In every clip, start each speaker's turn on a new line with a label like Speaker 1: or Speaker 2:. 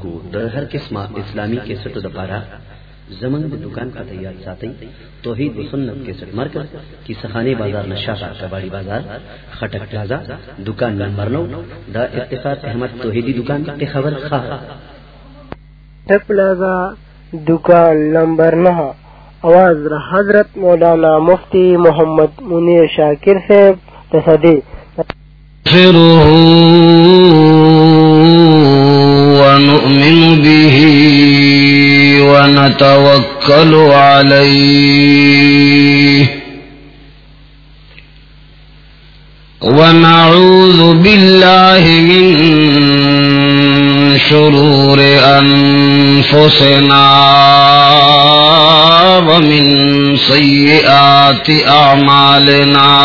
Speaker 1: کو ہر قسم اسلامی کے سٹ دپارا زمن د دکان کا تیار ساتھی توحید و سنت کے سٹ مرکز کی سخانی بازار نشا کباڑی بازار خٹک پلازا دکان نمبر نو دا اتفاق احمد توحیدی دکان کی خبر خواہ۔
Speaker 2: پلازا دکان نمبر نہ آواز حضرت مولانا مفتی محمد منیر شاکر سے تصدی
Speaker 3: ونؤمن به ونتوكل عليه ونعوذ بالله من شرور أنفسنا ومن سيئات أعمالنا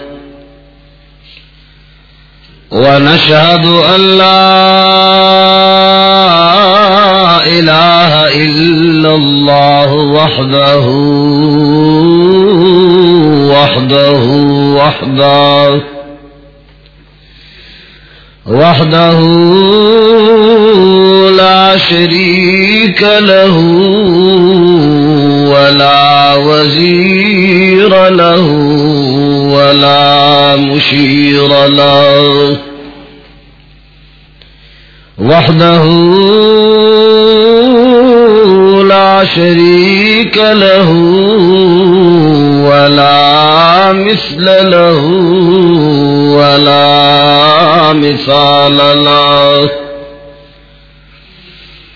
Speaker 3: ونشهد أن لا إله إلا الله وحده وحده وحده وحده لا شريك له ولا وزير له. ولا له. وحده لا شريك له ولا مثل له ولا مثال له.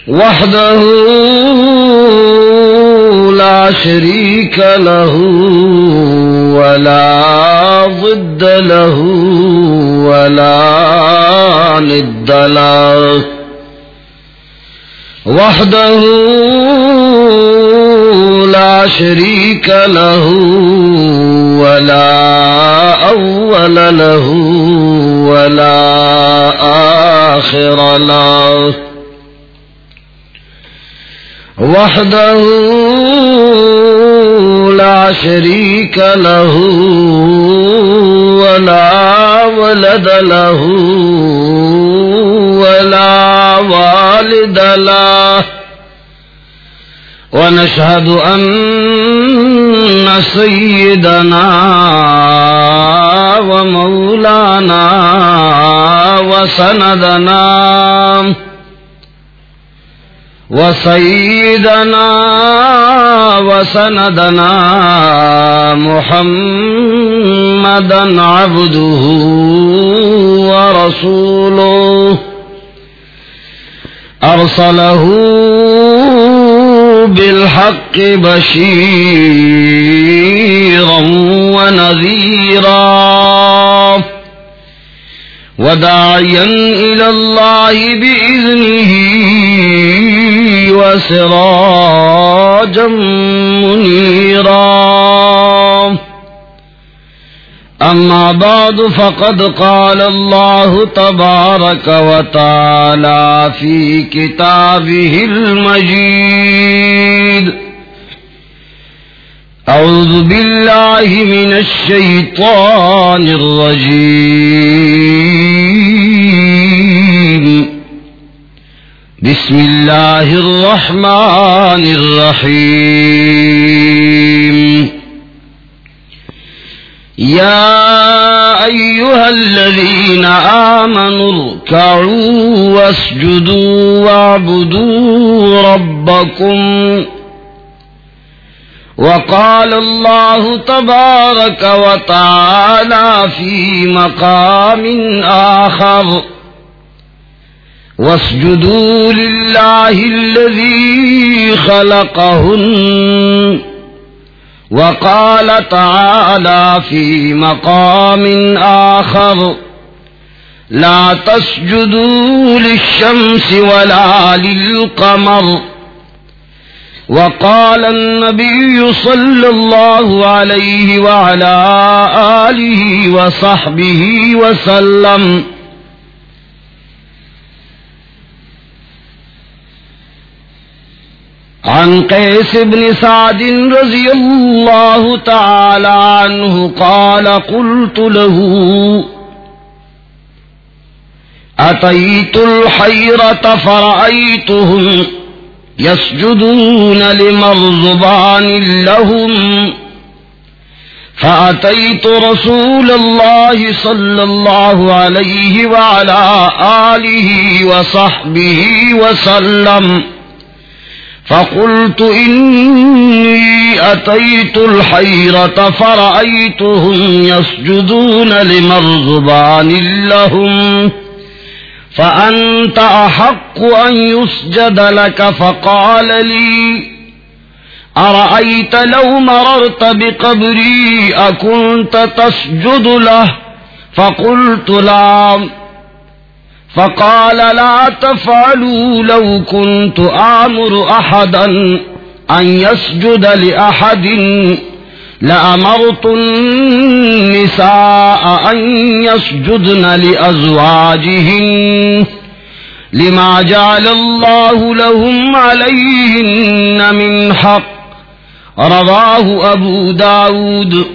Speaker 3: وحده لا شريك له ولا ضد له ولا ند له. وحده لا شريك له ولا أول له ولا آخر له. وحده لا شريك له ولا ولد له ولا والد له ونشهد أن سيدنا ومولانا وسندنا وسيدنا وسندنا محمدا عبده ورسوله. أرسله بالحق بشيرا ونذيرا. وداعيا إلى الله بإذنه وسراجا منيرا أما بعد فقد قال الله تبارك وتعالى في كتابه المجيد أعوذ بالله من الشيطان الرجيم بسم الله الرحمن الرحيم. يا أيها الذين آمنوا اركعوا واسجدوا واعبدوا ربكم. وقال الله تبارك وتعالى في مقام آخر. واسجدوا لله الذي خلقهن وقال تعالى في مقام آخر لا تسجدوا للشمس ولا للقمر وقال النبي صلى الله عليه وعلى آله وصحبه وسلم عن قيس بن سعد رضي الله تعالى عنه قال قلت له، أتيت الحيرة فرأيتهم يسجدون لمرزبان لهم، فأتيت رسول الله صلى الله عليه وعلى آله وصحبه وسلم فقلت إني أتيت الحيرة فرأيتهم يسجدون لمرزبان لهم فأنت أحق أن يسجد لك فقال لي أرأيت لو مررت بقبري أكنت تسجد له فقلت لا فقال لا تفعلوا لو كنت آمر أحدا أن يسجد لأحد لأمرت النساء أن يسجدن لأزواجهن لما جعل الله لهم عليهن من حق رواه أبو داود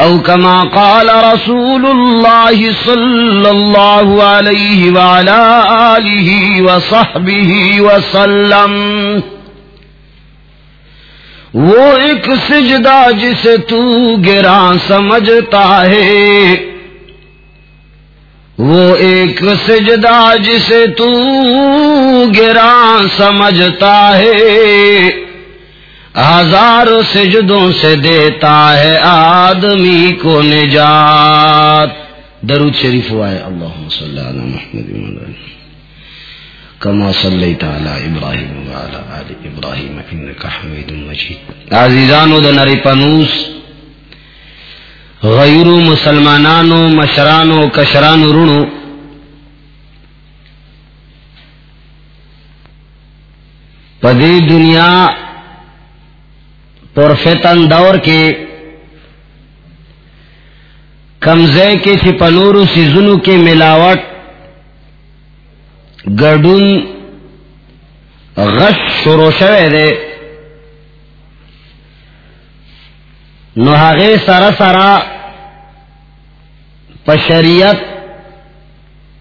Speaker 3: أو كما قال رسول الله صلى الله عليه وعلى آله وصحبه وسلم. وہ ایک سجدہ جسے تو گرا سمجھتا ہے۔ وہ ایک سجدہ جسے تو گرا سمجھتا ہے۔ ہزار سجدوں سے دیتا ہے آدمی کو نجات۔ درود شریف ہوا ہے اللہ صلی اللہ محمد۔ كما صليت على إبراهيم وعلى آل إبراهيم إنك حميد مجيد عزيزانو دا پنوس، غیرو مسلمانانو، مشرانو، کشرانو رونو۔ پدی دنیا پرفتن دور کے کمزے کے چی پنورو سیزنو کے ملاوٹ گڈون غش شروع شوه ده نو هغه سره سره په شریعت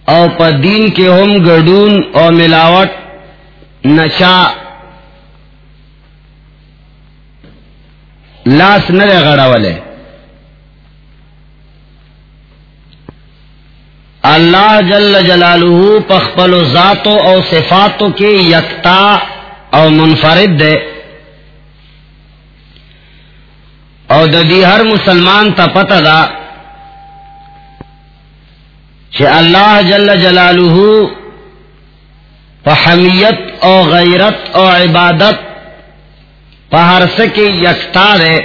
Speaker 3: او په دین کې هم او ملاوت نشا لاس نه غړاوله اللہ جل جلالہ پخپل ذاتوں او صفاتوں کے یکتا او منفرد دے او ددی ہر مسلمان تا پتہ دا کہ اللہ جل جلالہ پحمیت او غیرت او عبادت پہر سکے یکتا دے۔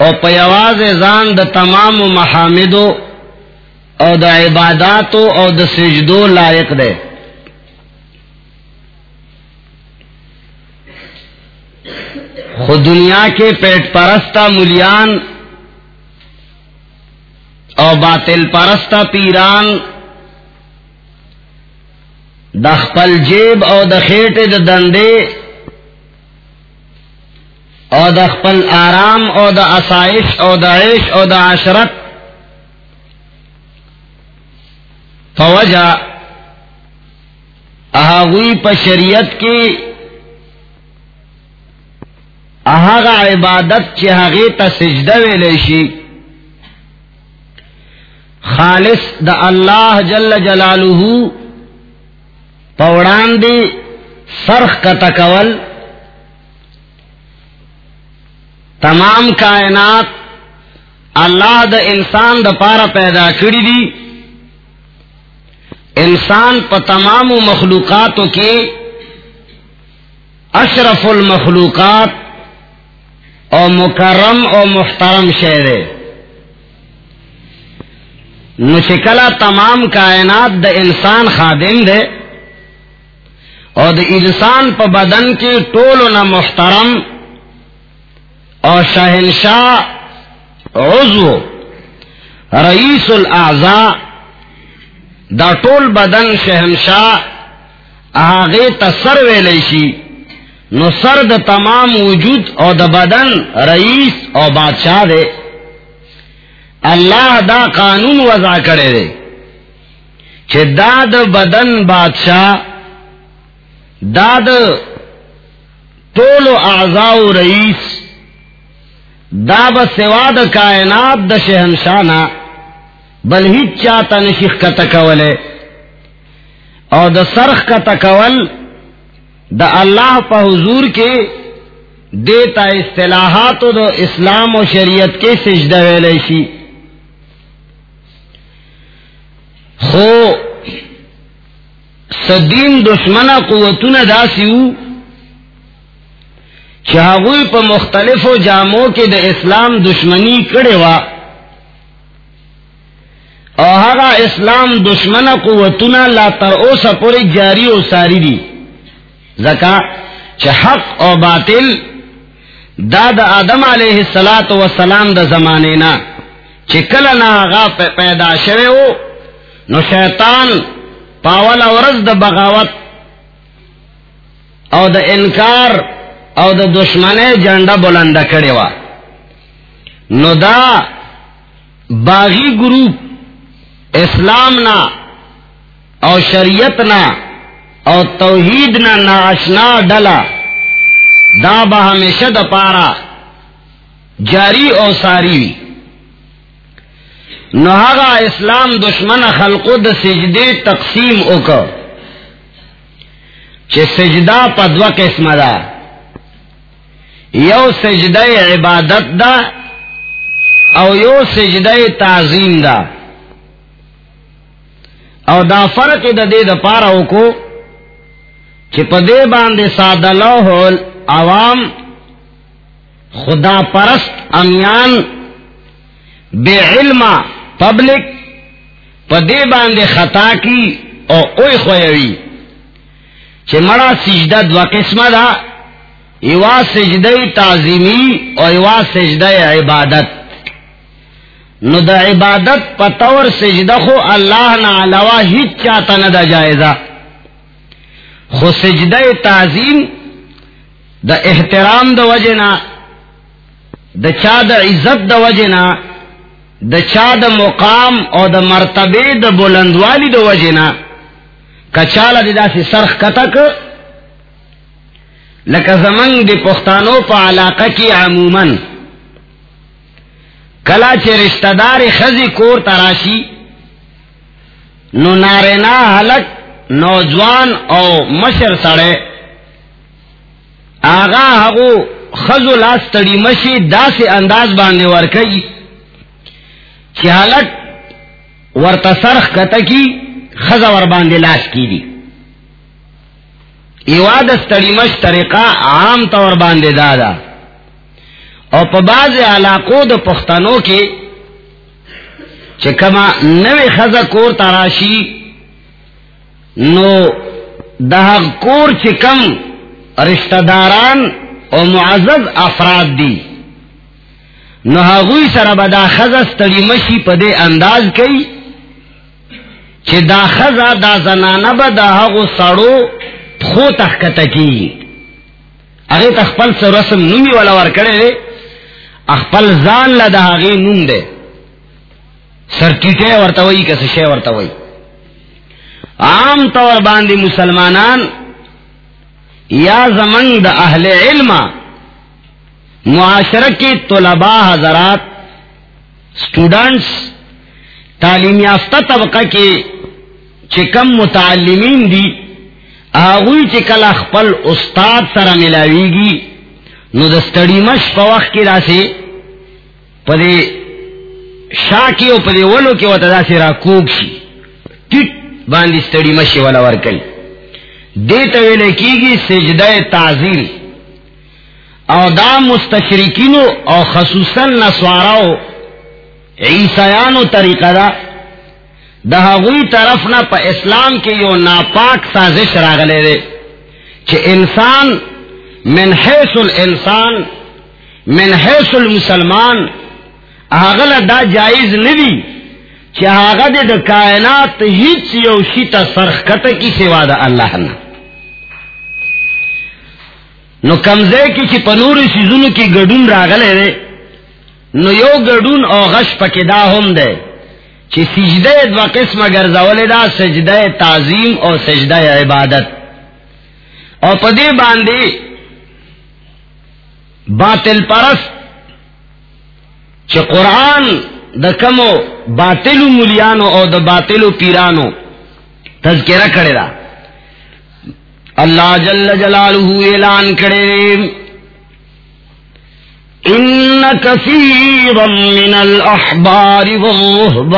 Speaker 3: او پیواز زان دا تمام محامدو او دا عباداتو او دا سجدو لائق دے۔ خود دنیا کے پیٹ پرستا ملیان او باطل پرستا پیران دخپل جیب او دخیٹ دا دندے او دخپل آرام او دا اسائش او دا عیش او دا عشرت فوجہ احاغوی پا شریعت کی احاغا عبادت چی تا سجدہ ویلیشی خالص دا اللہ جل جلالہ پوڑان دی سرخ کا تکول تمام کائنات اللہ دا انسان دا پارا پیدا کری دی۔ انسان پ تمام مخلوقات کے اشرف المخلوقات او مکرم او محترم شہر نشکلا تمام کائنات د انسان خادم دے۔ اور د انسان پا بدن کی ٹول نہ محترم۔ اور شہنشاہ عضو، رئیس الاعضاء، دا ٹول بدن شہنشاہ آگے تسر ویلیشی نو سر د تمام وجود او د بدن رئیس او بادشاہ دے۔ اللہ دا قانون وضع کرے دے۔ چھ دا د بدن بادشاہ، دا د ٹول اعضاء رئیس دا بسوا د کائنات د شہنشانہ بل ہی چاہتا نشیخ کا تکولے اور دا سرخ کا تکول دا اللہ پا حضور کے دیتا اصطلاحات و دا اسلام و شریعت کے سجدہ ویلیشی خو سدین دشمن قوتون داسیو چاہوئی پا مختلف و جاموں کے دا اسلام دشمنی کڑے وا اور اسلام دشمن قوتنا لا تر او سپوری جاری و ساری دی زکا حق او باطل دا دا آدم علیہ السلام و سلام دا زمانے نا چکل نا آغا پیدا شوے ہو نو شیطان پاول ورز دا بغاوت او دا انکار او دا دشمن جنڈا بلند کڑے وا نو دا باغی گروپ اسلام نا او شریعت نا او توحید نا ناشنا ڈلا دا با ہمیشہ دا پارا جاری او ساری وی نہاگا اسلام دشمن خلقو دا سجدے تقسیم اوکا چھ سجدہ پدوا قسم دا یو سجدہ عبادت دا او یو سجدہ تعظیم دا. او دا فرق دا دے دا پارا کو کہ پدے باندے سادہ لوہول عوام خدا پرست امیان بے علم پبلک پدے باندے خطا کی او اوئی خویوی. چھ مرا سجدہ دو قسم دا ایوا سجدہ تعظیمی او ایوا سجدہ عبادت. نو دا عبادت پتور سجدہ خو اللہ نا علاوہ ہی چاہتا نہ دا جائزہ. خو سجدہ تعظیم دا احترام دا وجنا دا چا دا عزت دا وجنا دا چا دا مقام او دا مرتبے دا بلندوالی دا وجنا کچالا دا سی سرخ کتک لکا زمن دی پختانو پا علاقہ کی عموماً. کلا چ رشتہ دار خزی کور تراشی نو نارینا حلق نوجوان او مشر سڑے آگا ہگو خزو لاس تڑی مشی دا سے انداز باندھے ورکی چھ حلق ورتا سرخ کتکی خزا ور باندھے لاس کی دی ایواد استڑی مش طریقہ عام طور باندھے دادا۔ او پا باز علاقو دا پختانو کے چکما نوی خزا کور تراشی، نو دا کور چکم رشتہ داران او معزز افراد دی۔ نو ہاگوی سر بدا خزا ستڑی مشی پا دے انداز کئی، چی دا خزا دا زنانا با دا ہاگو سڑو خو تخکتا کی. اگے تخپل سر رسم نمی والا ور کرے دے اخپل زان لدا غی نوم دے سرکیٹے ورتوئی کس شے ورتوئی عام طور باندی مسلمانان یا زمن دا اہل علم معاشرہ کی طلباء، حضرات سٹوڈنٹس تعلیم یافتہ طبقہ کے چکم متعلمین دی آغوی چکل اخپل استاد سر ملاوی گی نو دستڑی مش پا وقت کی دا سے پدے شاکی او پدے ولو کی وطا دا سے را کوک شی ٹٹ باندی ستڑی مشی والا ورکل دیتا ویلے کی گی سجدہ تعظیم. او دا مستشرکینو او خصوصا نسواراو عیسیانو طریقہ دا دہغوی طرف نہ پا اسلام کے یو ناپاک سازش راغلے دے کہ انسان من حیث الانسان، من حیث المسلمان آغل دا جائز ندی چی آغا دے دا کائنات ہیچ یو شیطا سرخکتا کی سوا دا اللہ نا نو کمزے کی چی پنور سیزونو کی گڑون راغلے دے نو یو گڑون او غش پکی دا ہم دے چی سجدہ دو قسم اگر دا سجدہ تعظیم او سجدہ عبادت۔ او پدی باندی باطل پرست چی قرآن دا کمو باطلو ملیانو او دا باطلو پیرانو تذکرہ کرے دا۔ اللہ جل جلالہ اعلان کرے ان کثیرا من الاحبار والرہبان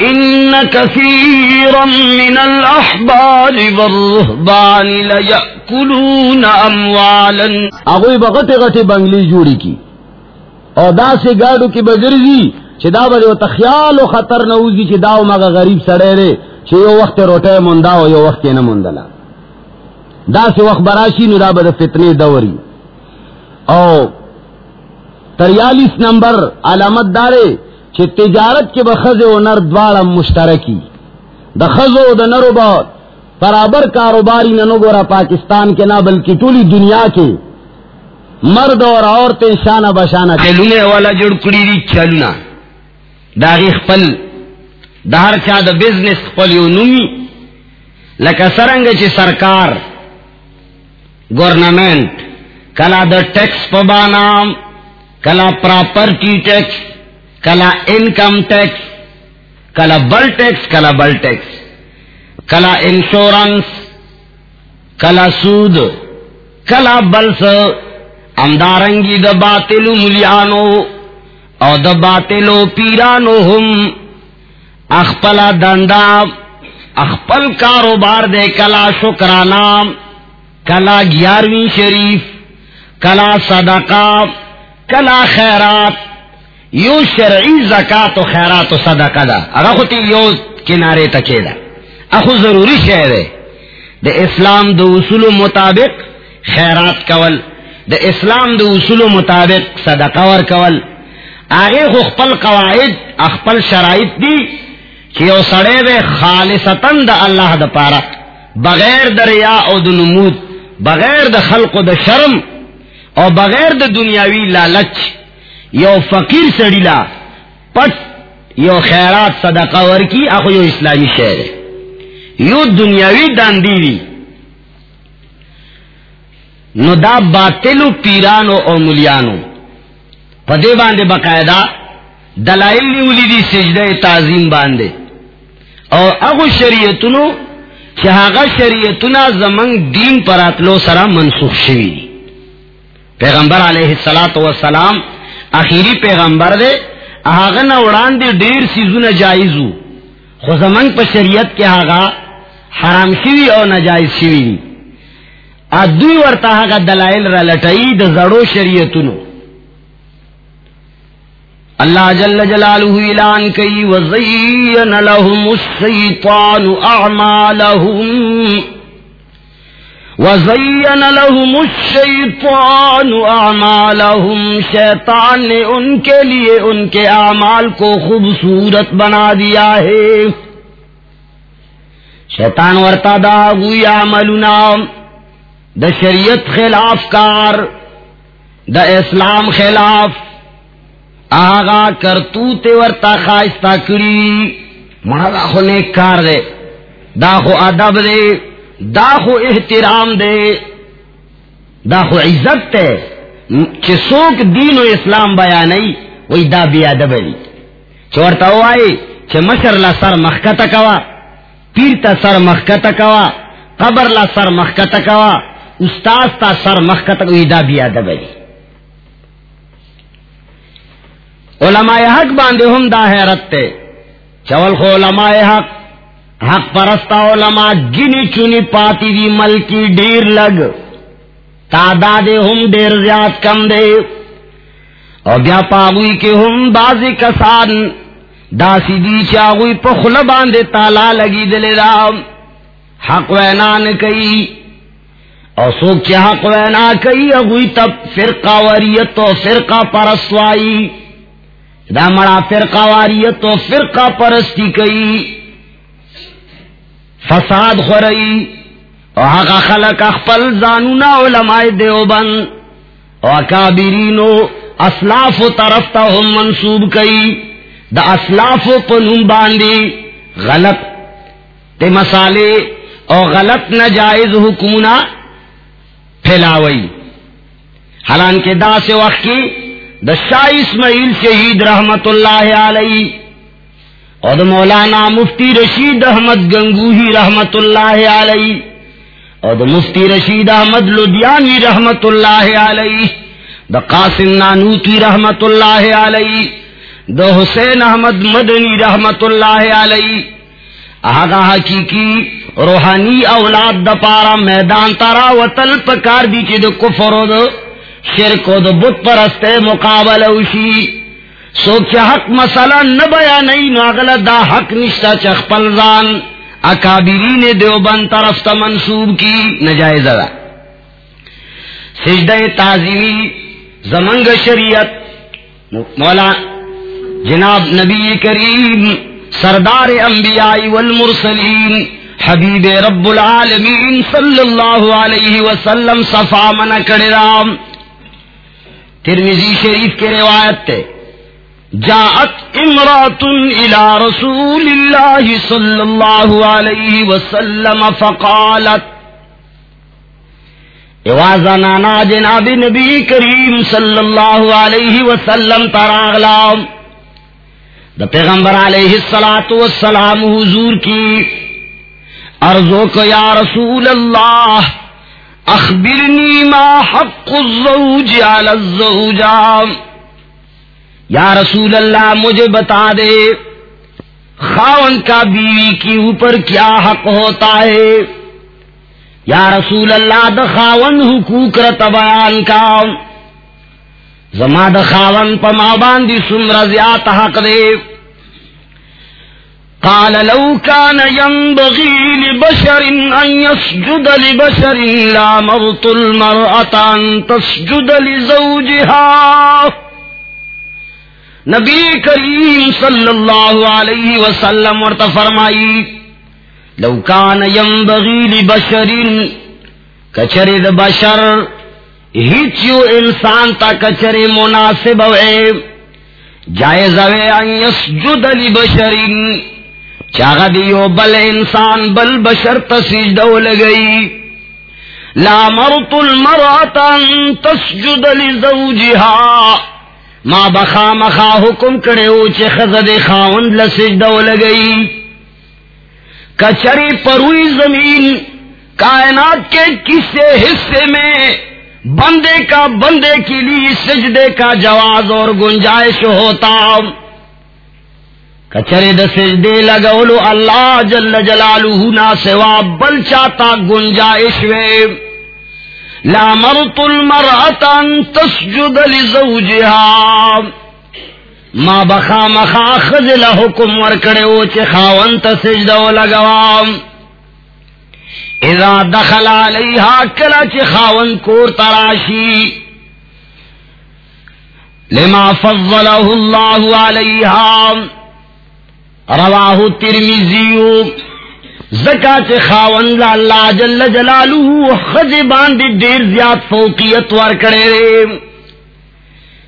Speaker 3: ان کثیرا من الاحبار والرہبان لیأکلون اموالا
Speaker 4: اگوی بغت غٹ بنگلی جوڑی کی اور دا سے گاڑو کی بگرزی چی دا بڑے و تخیال و خطر نوزی چی داو مگا غریب سڑے رے چی یو وقت روٹے منداو یو وقت نا مندلا دا سے وقت براشی نو دا بڑے فتنے دوری. او تریالیس نمبر علامت دارے چی تجارت کے بخز و نر دوارا مشترکی. دا خز و دا نرو با برابر کاروباری ننو گورا پاکستان کے نہ بلکہ ٹولی دنیا کے مرد اور عورتیں شانہ بشانہ
Speaker 3: چلونے والا جڑ کڑی دی چلونا داغی خپل دار چا دا بزنس خپل یو نومی۔ لکا سرنگ چی سرکار گورنمنٹ کلا دا ٹیکس پبانام کلا پراپرٹی ٹیکس کلا انکم ٹیکس کلا بل ٹیکس کلا بل ٹیکس کلا انشورنس کلا سود، کلا بلس امدارنگی دا باطلو ملیانو، او دا باطلو پیرانو ہم. اخپلا دندا اخپل کاروبار دے کلا شکرانا کلا گیارہویں شریف، کلا صدقہ، کلا خیرات، یو شرعی زکات و خیرات و صدقہ دا۔ اگا خودی یو کنارے تکے دا۔ اخو ضروری شہر ہے دا اسلام دا اصول مطابق خیرات کول دا اسلام دا اصول مطابق صدقہ ور کول۔ آگے خو خپل قواعد اخپل شرائط دی کہ او سڑے دے خالصتاً دا اللہ دا پارا۔ بغیر دا ریا او دا نمود۔ بغیر دا خلق و دا شرم او بغیر دا دنیاوی لالچ، یو فقیر سڑیلا پٹ یو خیرات صدقہ ور کی اخو یو اسلامی شہر ہے یو دنیاوی داندی دی. نو دا باطلو، پیرانو او ملیانو پدے باندے باقاعدہ، دلائل نیولی دی، سجدہ تعظیم باندے. او اگو شریعتنو چہاگا شریعتنا زمن دین پر سرا منسوخ شوی. دی پیغمبر علیہ السلام والسلام اخیری پیغمبر دے، آغا اڑان دے دیر سیزو جائزو. خو زمن پا شریعت کے آغا حرام شوی او نجائز شوی. دی ادوی ورتا آغا دلائل را لٹائی دا زڑو شریعتنو اللہ جل جلالہ اعلان کئی وزین لهم الشیطان اعمالهم وزین لهم الشیطان اعمالهم شیطان نے ان کے لیے ان کے اعمال کو خوبصورت بنا دیا ہے۔ شیطان ورتا دا گوی عملنا، دا شریعت خلاف کار، دا اسلام خلاف۔ آغا کرتوتے ورتا خواہشتا کری۔ مانا دا خو نیک کار دے۔ دا خو ادب دے۔ دا خو احترام دے۔ دا خو عزت تے۔ چھ سوک دین و اسلام بیا نہیں وہی دا بی ادب دی۔ چورتا ہوئے چھ مشر لا سر مخکتا کوا۔ پیر تا سر مخکتا کوا۔ قبر لا سر مخکتا کوا۔ استاز تا سر مخکتا کوا۔ دا بی ادب دی۔ علماء حق باندے ہم دا حیرت تے۔ چول خو علماء حق حق پرستا علماء گنی چنی پاتی دی ملکی ڈیر لگ۔ تعداد ہم دیر زیاد کم دے۔ اور بیا پاگوئی کے ہم باز کسان، داسی دی چاگوئی پخل باندے تالا لگی دلے رام حق وینان کئی۔ اور سوک چے حق وینا کئی اگوئی تب فرقہ وریت و فرقہ پرسوائی دا مڑا فرقہ واریت و فرقہ پرستی کئی، فساد خورئی اور حق خلق اخپل زانونا علماء دیوبند اور اکابرینو اسلاف و طرف تا ہم منصوب کئی۔ دا اسلاف و پنون باندی غلط تے مسالے اور غلط نجائز حکومنا پھیلاوئی۔ حالانکہ دا سے وقت کی دا شاہ اسماعیل شہید رحمت اللہ علیہ اور دا مولانا مفتی رشید احمد گنگوہی رحمت اللہ علیہ اور دا مفتی رشید احمد لدھیانی رحمت اللہ علیہ دا قاسم نانوتی رحمت اللہ علیہ دا حسین احمد مدنی رحمت اللہ علیہ آگا حقیقی روحانی اولاد دا پارا میدان تارا وطل پکار دی چی دا کفر دا شرک و دا بت پرستے مقابل اوشی. سو حق مسئلہ نبیا نہیں ناغل دا حق نشتا چخ پلزان اکابرین دیوبند طرف تا منصوب کی نجائز دا. سجدہ تعظیمی زمنگ شریعت. مولا جناب نبی کریم سردار انبیاء والمرسلین حبیب رب العالمین صلی اللہ علیہ وسلم صفا من کرام ترمیزی شریف کے روایت تے، جاءت امرات الى رسول اللہ صلی اللہ علیہ وسلم فقالت نانا جناب نبی کریم صلی اللہ علیہ وسلم تراغلام دا پیغمبر علیہ السلام والسلام حضور کی ارزو کو یا رسول اللہ اخبرنی ما حق الزوج علی الزوجہ یا رسول اللہ، مجھے بتا دے، خاون کا بیوی کی اوپر کیا حق ہوتا ہے؟ یا رسول اللہ دخاون حقوق رت بیان کا. زما دخاون پما باندی سمر زیات حق دے۔ قال لو كان ينبغي لبشر أن يسجد لبشر لا مرت المرأة أن تسجد لزوجها. نبی کریم صلی اللہ علیہ وسلم ورت فرمائی، لو کان ينبغي لبشر کچر د بشر هیچ یو انسان تا کچر مناسب وے جائز وے ان يسجد لبشر چاغ دیو، بل انسان، بل بشر تسجدو لگئی لا مرت المرأة ان تسجد لزوجها. ما بخا مخا حکم کرے او چے خزد خاوند لسجدو لگئی کچری پروئی زمین، کائنات کے کسی حصے میں، بندے کا بندے کے لیے سجدے کا جواز اور گنجائش ہوتا۔ کچرے د سجدے لگولو اللہ جل جلالہ نا سوا بل چاہتا گنجائش وے۔ لا مرت المرأة ان تسجد لزوجها۔ ما بخا مخا خزل حکم ورکڑے او چے خاون تا سجدو لگوام اذا دخل علیہا کلا چے خاون کور تراشی۔ لما فضلہ اللہ علیہا۔ رواہ ترمیزیو زکا چے خاون لا اللہ جل جلالہ خز باندی دیر زیاد فوقیت ورکڑے رے۔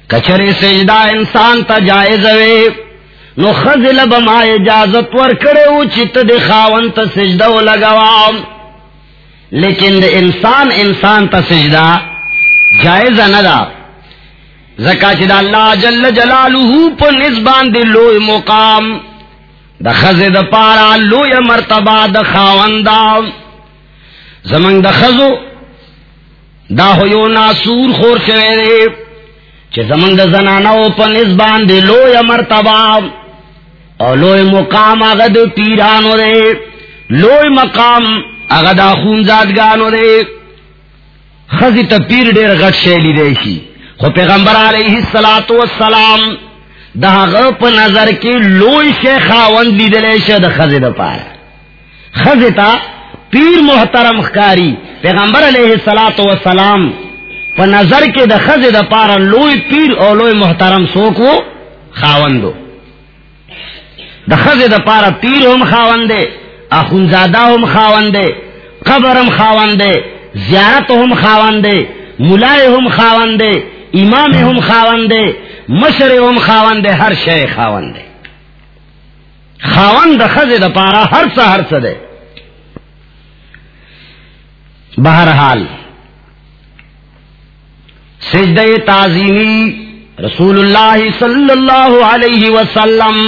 Speaker 3: کچرے سجدہ انسان تا جائز وے۔ نو خزل بما اجازت ور کرے او چت دے خاون تا سجدہ و لگوام لیکن دے انسان انسان تا سجدہ جائز ندا زکا چی دا اللہ جل جلالہ پا نزبان دے لوی مقام۔ دا خز دا پارا لوی مرتبہ دا خاون دا زمان دا خزو دا ہویو ناسور خور شوے دے چه زمن د زنانو په نسبان دی لوی مرتبه او لوی مقام هغه د پیرانو دی. لوی مقام هغه د خونزادګانو دی. خزی ته پیر ډیر غټ شی لیدای شي. خو پیغمبر علیہ السلام والسلام دا نظر کی لوئی شیخ خاون لیدلے شد خزد پار خزتا پیر محترم خکاری پیغمبر علیہ السلام والسلام پا نظر کے دا خزد پار لوئی پیر او لوئی محترم سوکو خاون دو دا خزد پار پیر ہم خاون دے اخونزادہ ہم خاون دے قبر ہم خاون دے زیارت ہم خاون دے ملائے ہم خاون دے امام ہم خاون دے مشر ہم خاون دے، ہر شے خاون دے۔ خاون دا خز دا پارا، ہر سا ہر سا دے۔ بہرحال، سجدہ تعظیمی رسول اللہ صلی اللہ علیہ وسلم،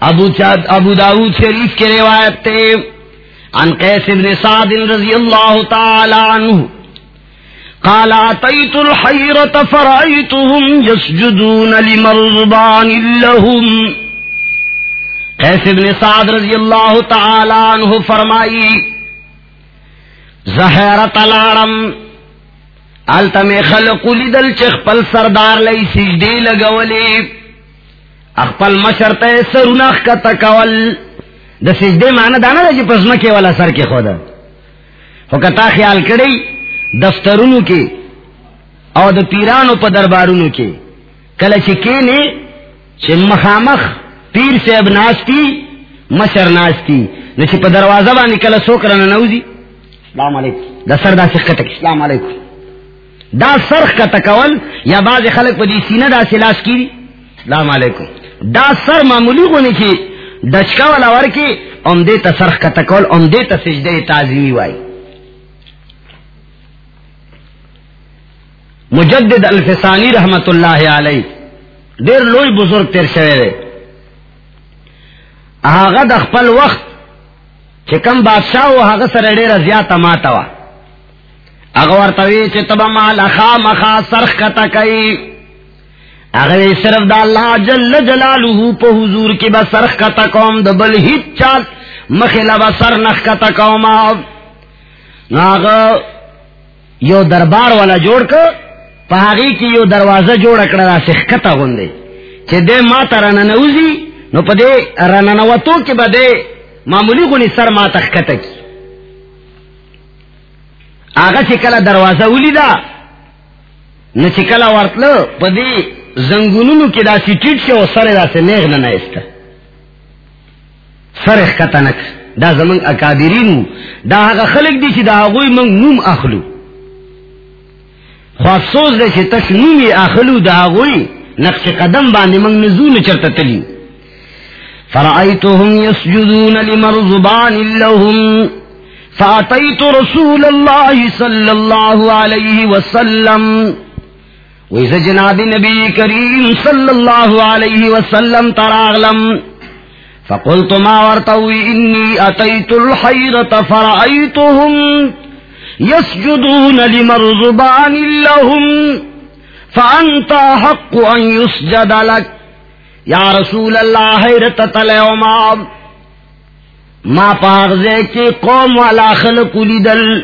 Speaker 3: ابو چاد ابو داود شریف کے روایت تے قیس بن سعد رضی اللہ تعالی عنہ قال اتيت الحيرة فرأيتهم يسجدون لمرضبان لهم. قیس بن سعد رضی اللہ تعالی عنہ فرمائی، زہرت الارم، التم خلق لدل چخپل سردار لئی سجدی لگولی اخپل مشرط سرنخ کا تکول. دا سجدے معنی دانا دا جی پزمکے والا سر کے خودا ہو کتا خیال کری دفترونو کے او د پیرانو په دربارونو کې. کله چې کینه چې مخامخ پیر سے اب ناستی مشر ناستی نو چې په دروازه باندې کله څوک رانه نوځي السلام علیکم. دا سر دا څخه تک السلام علیکم. دا سرخ کا تکول یا بعض خلق په دې سینه دا سلاس کی السلام علیکم. دا سر معمولی غونی چې دچکا والا ورکی ام ته سرخ کا تکول ام ته سجده تعظیمی وای مجدد الفسانی رحمت اللہ علیہ۔ دیر لوئی بزرگ تیر شوے دے آغا د خپل وقت چې کم بادشاہ و هغه سره ډیره زیاته ماته وا هغه ورته چې تبا مال اخا مخا سرخ کتا کوي هغه صرف د الله جل جلاله په حضور کې به سرخ کتا کوم، د بل هیڅ چال مخلا به سر نخ کتا کوم. هغه یو دربار والا جوړ ک پہاڑی کی یو دروازہ جوڑ اکڑا سکھتا گوندے چھ دے ما تا رننوزی نو پا دے رننوتو کی با دے معمولی گونی سر ما تخکتا کی آگا چھ کلا دروازہ اولی دا نو چھ کلا ورطلو پا دے زنگونونو کی دا سی ٹیٹ شو، سر دا سے نیغ ننائستا سر اخکتا نک دا زمان اکابرینو دا آگا خلق دی چھ دا آگوی منگ نوم اخلو. خو دے چې تش نومی اخلو دا غوی نقش قدم باندې من نزول چرته تلی فرأيتهم يسجدون لمرزبان لهم. فأتيت رسول الله صلى الله عليه وسلم. وإذا جناب نبي كريم صلى الله عليه وسلم تراغلم. فقلت ما ورتوي إني أتيت الحيرة، فرأيتهم يسجدون لمرزبان لهم، فأنت حق أن يسجد لك. یا رسول اللہ حیرت تلیو ما ما پاغزے کی قوم والا خلق لیدل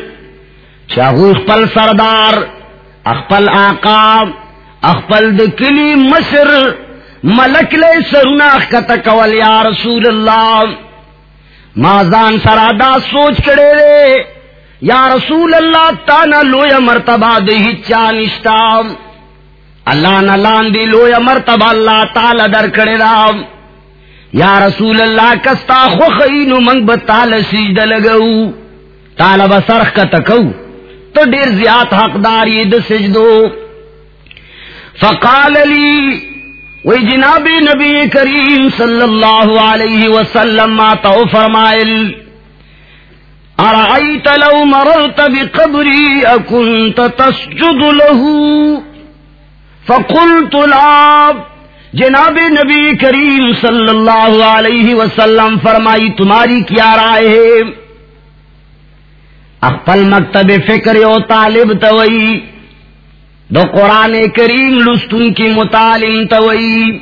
Speaker 3: چاہو اخپل سردار، اخپل آقا، اخپل دکلی مصر. ملک لے سرناخ کا تکول یا رسول اللہ ما زان سرادا سوچ کڑے رے یا رسول اللہ، تانا لویا مرتبہ دہی چانشتا اللہ نہ لان دی لویا مرتبہ، اللہ تعالی در کڑے رام یا رسول اللہ، کستا خوخینو منگ بتال سجد لگو۔ تالا بسرخ کا تکو۔ تو دیر زیاد حقدار یہ د سجدو۔ فقال لی، وی جناب نبی کریم صلی اللہ علیہ وسلم، ما تو فرمائل۔ ارائیت لو مررت بقبری اکنت تسجد لہو فقلت لا جناب نبی کریم صلی اللہ علیہ وسلم فرمائی، تمہاری کیا رائے ہے؟ اقبل مکتب فکر او طالب توئی، دو قرآن کریم لستن کی متعلم توئی۔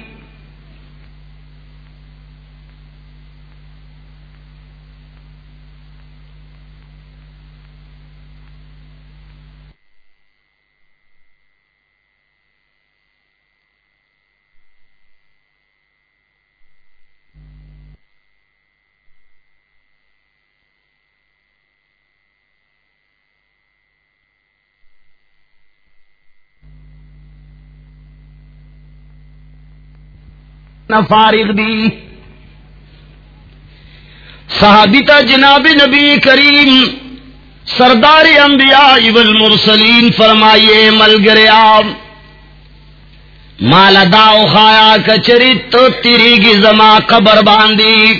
Speaker 3: نہ فارغ دی۔ صحابی تا جناب نبی کریم سردار انبیاء والمرسلین فرمائیے مل گریا مالا داؤ خایا کچری تو تیری گی زما قبر باندھی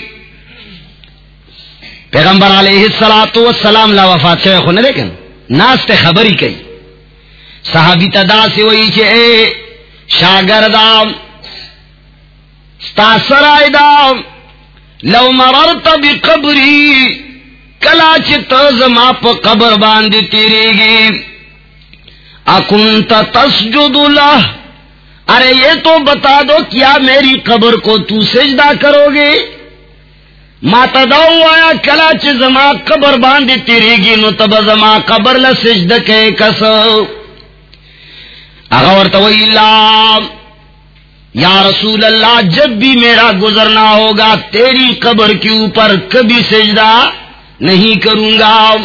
Speaker 3: پیغمبر علیہ السلام تو سلام لا وفات سے خو لیکن ناست خبری کئی۔ صحابی تدا سے وہی چھے شاگردام ستاسر آئی دام لو مررت بقبری، کلا چت زما پا قبر باندی تیری گی اکنت تسجد لہ. ارے یہ تو بتا دو کیا میری قبر کو تو سجدہ کرو گے ماتا داؤ آیا کلا چ زما قبر باندھی تیری گی نو تب زما قبر ل کے کس اغور تو یا رسول اللہ، جب بھی میرا گزرنا ہوگا، تیری قبر کے اوپر کبھی سجدہ نہیں کروں گا۔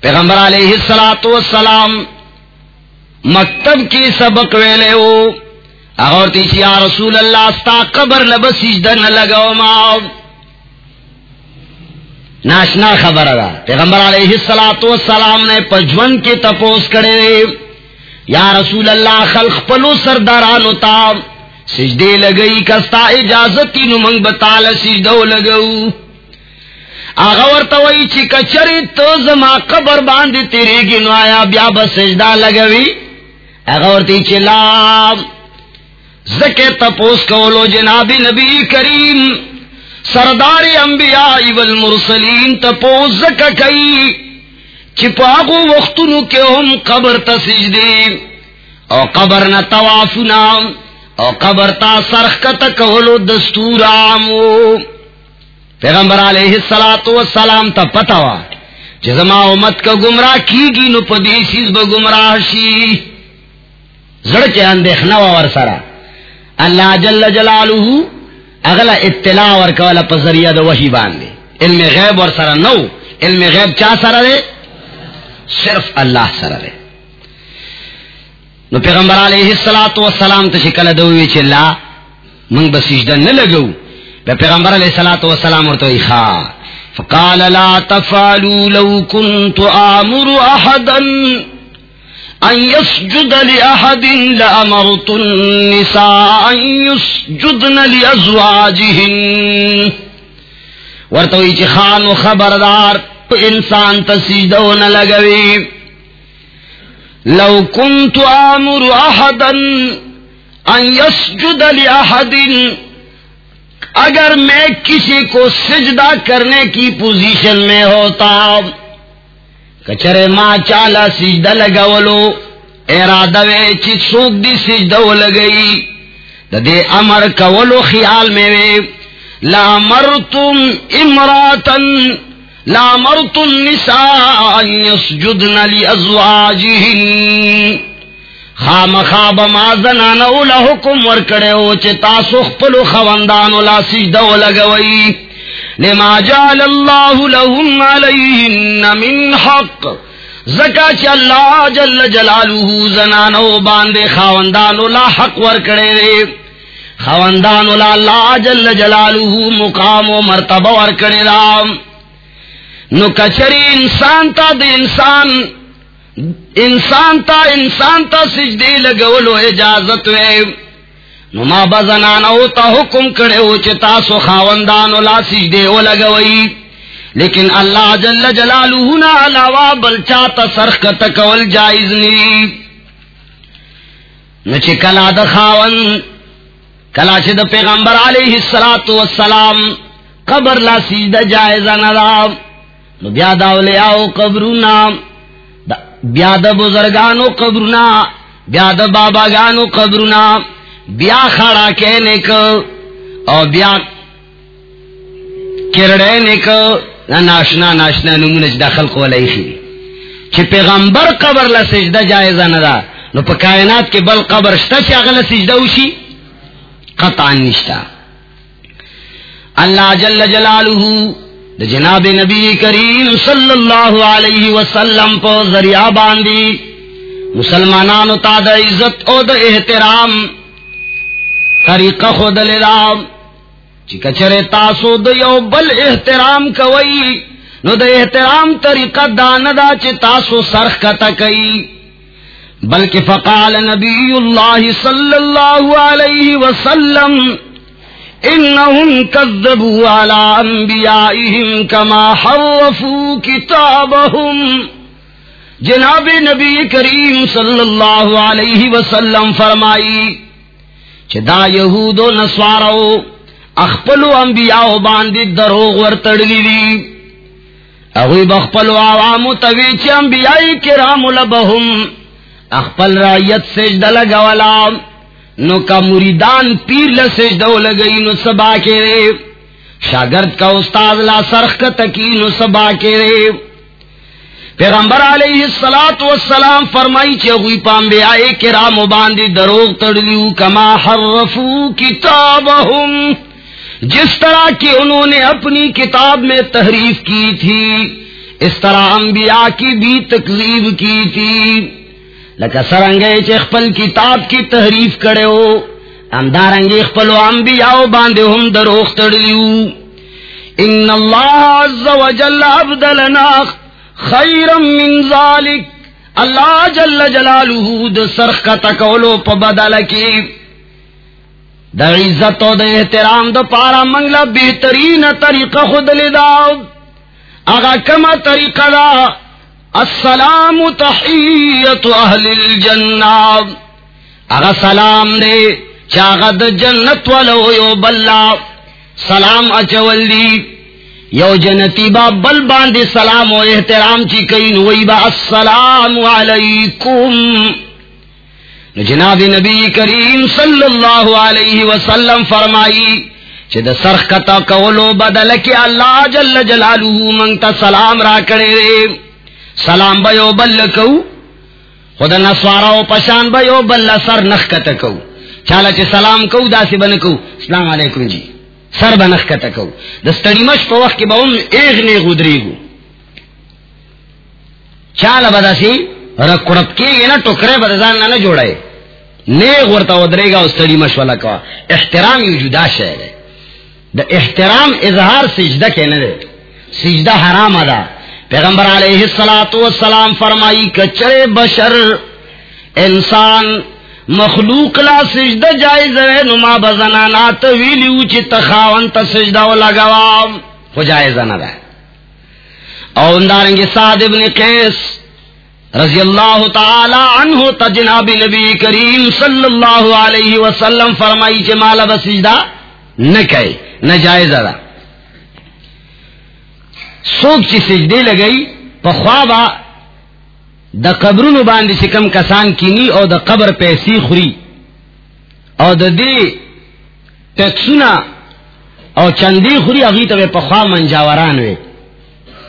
Speaker 3: پیغمبر علیہ السلاۃ والسلام مکتب کی سبق ویلے ہو اور تیسی یا رسول اللہ، ستا قبر لب سجدہ نہ لگاؤ ماں ناشنا خبر ادا پیغمبر علیہ السلاۃ والسلام نے پجون کے تپوس کرے۔ یا رسول اللہ، خلق پلو سرداران ہوتا سجدے لگئی، کستا اجازت نو منگ بتال سجدو لگو۔ آغا توئی چی کچری تو زما قبر باندی تیرے گی، نو آیا بیا بس سجدہ لگوی۔ آغا ورتی چی لام زکے تپوس کولو جناب نبی کریم۔ سردار انبیاء والمرسلین تپوس زکا کئی۔ چپاگو وقتنو کے ہم قبر تسجدی او قبر نہ توافنا۔ او قبر تا سرخت کولو دستور آمو. پیغمبر علیہ السلام تا پتاوا جزما امت کا گمراہ کی گی نو پدیسیز با گمراہ شی. زڑچے اندیخنا ور سرا. اللہ جل جلالہ اگلا اطلاع ور کولا پا ذریعہ دا وحی باندے. علم غیب ور سرا نو. علم غیب چا سرا دے؟ صرف اللہ سرا دے. نو پیغمبر علیہ السلام والسلام تو شکل دوئی چھ اللہ منگ بسیجدہ نہ لگو بے پیغمبر علیہ السلام والسلام اور تو خا فقال لا تفعلوا لو كنت آمر احدا ان يسجد لأحد لأمرت النساء ان يسجدن لأزواجهن. ورتوئی چی خان و خبردار انسان تسجدو نہ لگوی لو كنت آمر احدا ان يسجد لأحد، اگر میں کسی کو سجدہ کرنے کی پوزیشن میں ہوتا، کچرے ماں چالا سجدہ لگولو ارادہ وے چی سوک دی سجدہ لگئی دے امر کولو خیال میں وے، لا مرتم امراتن لا مرتم نساء يسجدن لأزواجهن. خام خواب ما زنانو لحکم ورکڑے ہو چے تاسو خپلو خوندانو لا سجدو لگوئی. لما جعل اللہ لهم علیہن من حق. زکا چے اللہ جل جلالہ زنانو باندے خوندانو لا حق ورکڑے. رے خوندانو لا اللہ جل جلالہ مقام و مرتبہ ورکڑے رام. نو کچری انسان تا دے انسان انسان تا انسان تا سجدے لگولو اجازت وے۔ نما بزنانا ہوتا حکم کرے ہو چتا سو خاوندانو لا سجدے ہو لگوئی۔ لیکن اللہ جل جلالہ نا علاوہ بلچا تا سرخ تکول جائز نی۔ نو نچے کلا دا خاون، کلا چے دا پیغمبر علیہ السلام قبر لا سجدہ جائزہ ندام نو بیا دا اولیاء قبرونا بیا د بزرگانو قبرنا بیا د بابا گانو قبرنا بیا کھڑا کہنے کو، اور بیا کرڑے نے کو ناشنا ناشنا نمونج داخل کو لئی چھ پیغمبر قبر لا سجدہ جائزہ ندا نو پا کائنات کے بل قبر شتا چھ اغلا سجدہ اوشی قطعا نشتا۔ اللہ جل جلالہ جناب نبی کریم صلی اللہ علیہ وسلم پو ذریعہ باندی، مسلمانانو تا دا عزت او دا احترام، طریقہ خود لرام چی تاسو د یو بل احترام کوئی، نو د احترام طریقہ داندا چی تاسو سرخ کتا کئی۔ بلکہ فقال نبی اللہ صلی اللہ علیہ وسلم انہم کذبوا على انبیائهم کما حرفوا کتابهم جناب نبی کریم صلی اللہ علیہ وسلم فرمائی چدا یہود و نسوارو اخپلو انبیاء باندی دروغ ورتڑلی دی. اغوی بخپلو عوامو توی چی انبیاء کرام لبہم. اخپل رایت سجدہ لگولا. نو کا مریدان پیر لسجدہ لگئی، نو سبا کے رے۔ شاگرد کا استاد لا سرخ کا تکی، نو سبا کے رے۔ پیغمبر علیہ السلام والسلام فرمائی چے ہوئی پامبے آئے، کرام باندی دروغ تڑلیو کما حرفو کتابہم۔ جس طرح کی انہوں نے اپنی کتاب میں تحریف کی تھی، اس طرح انبیاء کی بھی تکلیف کی تھی۔ لکا سرنگے چخپل کتاب کی تحریف کرے ہو اندارنگے اخپلو انبیاء باندے ہم دروغ تڑلیو ان اللہ عز و جل عبدلنا خیرم من ذالک اللہ جل جلالہ د سرخ کا تکولو پا بدل کی دا عزت و دا احترام دا پارا منگلا بہترین طریقہ خود لدا اگا کما طریقہ دا السلام تحیت اہل الجنہ۔ اگا سلام دے چاگا دا جنت ولو یو بلا۔ سلام اچول دی۔ یو جنتی با بل باندے سلام و احترام چی کئی نوئی با السلام علیکم۔ جناب نبی کریم صلی اللہ علیہ وسلم فرمائی، چی دا سرخ کتا کولو بدل کی اللہ جل جلالہ منگتا سلام را کرے رے۔ سلام بیو بل کو. خدا نسوارا و پشان بیو بل سر نخ کتا کو. چالا چی سلام کو دا سی بن کو. السلام علیکم جی. سر بنخ کتا کو. دستڑی مش پا وقت کی با ام ایغ نیغ ادری گو چالا بدا سی رکڑپ کی گئی نا ٹکرے بدزان نہ جوڑے نیغ ورتا ادرے گا استڑی مش والا کوا احترام یو جدا شہر ہے دا احترام اظہار سجدہ کے نہ سجدہ حرام ادا پیغمبر علیہ السلام والسلام فرمائی کچرے بشر انسان مخلوق لا سجدہ جائز ہے، نما بزنانا تویلی اوچی تخاون تا سجدہ و لگوام، خو جائز نہ ہے او اندارنگی سعد ابن قیس رضی اللہ تعالی عنہ تا جناب نبی کریم صلی اللہ علیہ وسلم فرمائی چی مالا بسجدہ نہ کہے، نہ جائز ہے۔ سوک چی سجدے لگئی، پا خوابا دا قبرونو باندې چې کم کسان کینی او د قبر پیسې خوري او د دې ټکسونه او چندی خوري هغه ته په منجاوران وي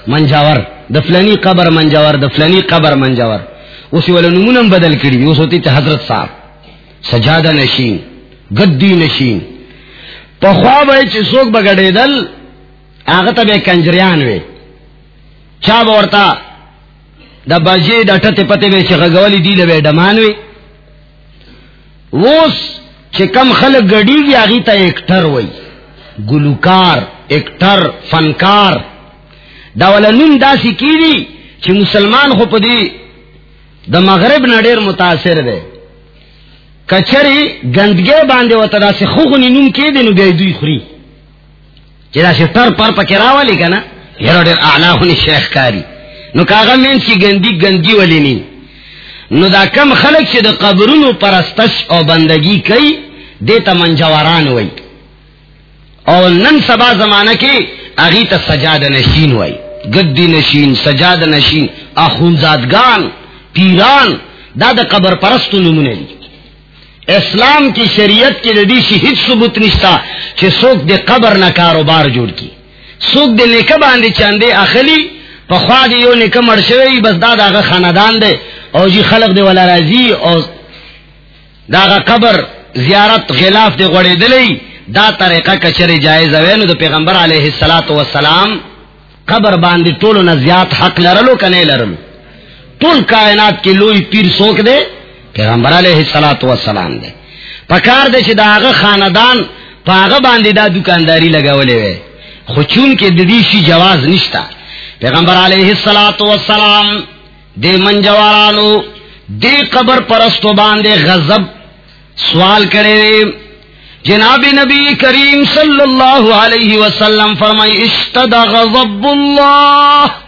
Speaker 3: منجاور د فلانی قبر منجاور د فلانی قبر منجاور۔ اوس ول نمونه بدل کړي اوس ہوتی ته حضرت صاحب۔ سجاده نشین، گدی نشین۔ په خوا به چې څوک بغړېدل هغه ته به کنجریان وي. چا ورتا دا بجے دا ٹتے پتے میں چھ غگولی دی لوے ڈمانوی ووس چھ کم خلق گڑی گی آغیتا ایکٹر وی گلوکار ایکٹر فنکار. دا والا دا سی کی دی چھ مسلمان خو پا دی دا مغرب نڈیر متاثر دے کچری گندگے باندے وطا دا سی خوخنی نم کی دی نو بے دوی خوری چھ دا سی تر پر پا کراوالی کنا یرو دیر اعلا ہونی شیخ کاری نو کاغا مین کی گندی گندگی ولی نی نو دا کم خلق چی دا قبرونو پرستش او بندگی کئی دیتا منجواران وی او نن سبا زمانہ کی اغی تا سجاد نشین وی گدی نشین سجاد نشین اخونزادگان پیران، دا دا قبر پرستو نمونے دی اسلام کی شریعت کی دی شہید ثبوت نشتا چی سوک دے قبر نہ کاروبار جوڑ کی۔ سوک دے نیکہ باندے چاندے اخلی پخوا دی یو نکم مرشوی بس دا داغا خاندان دے۔ او جی خلق دے والا رازی او داغا قبر زیارت غلاف دے غوڑی دلی۔ دا طریقہ کچر جائز وینو دا پیغمبر علیہ السلام قبر باندی طولو نزیات حق لرلو کنے لرلو۔ طول کائنات کی لوی پیر سوک دے۔ پیغمبر علیہ السلام دے. پکار دے چې داغه خاندان پاغه باندې دا دکانداری لگاولې وي خو چون کې د دې جواز نشتا. پیغمبر علیه الصلاۃ والسلام دے منجوارانو دے قبر پرستو باندے غضب سوال کرے جناب نبی کریم صلی اللہ علیہ وسلم فرمائی اشتد غضب اللہ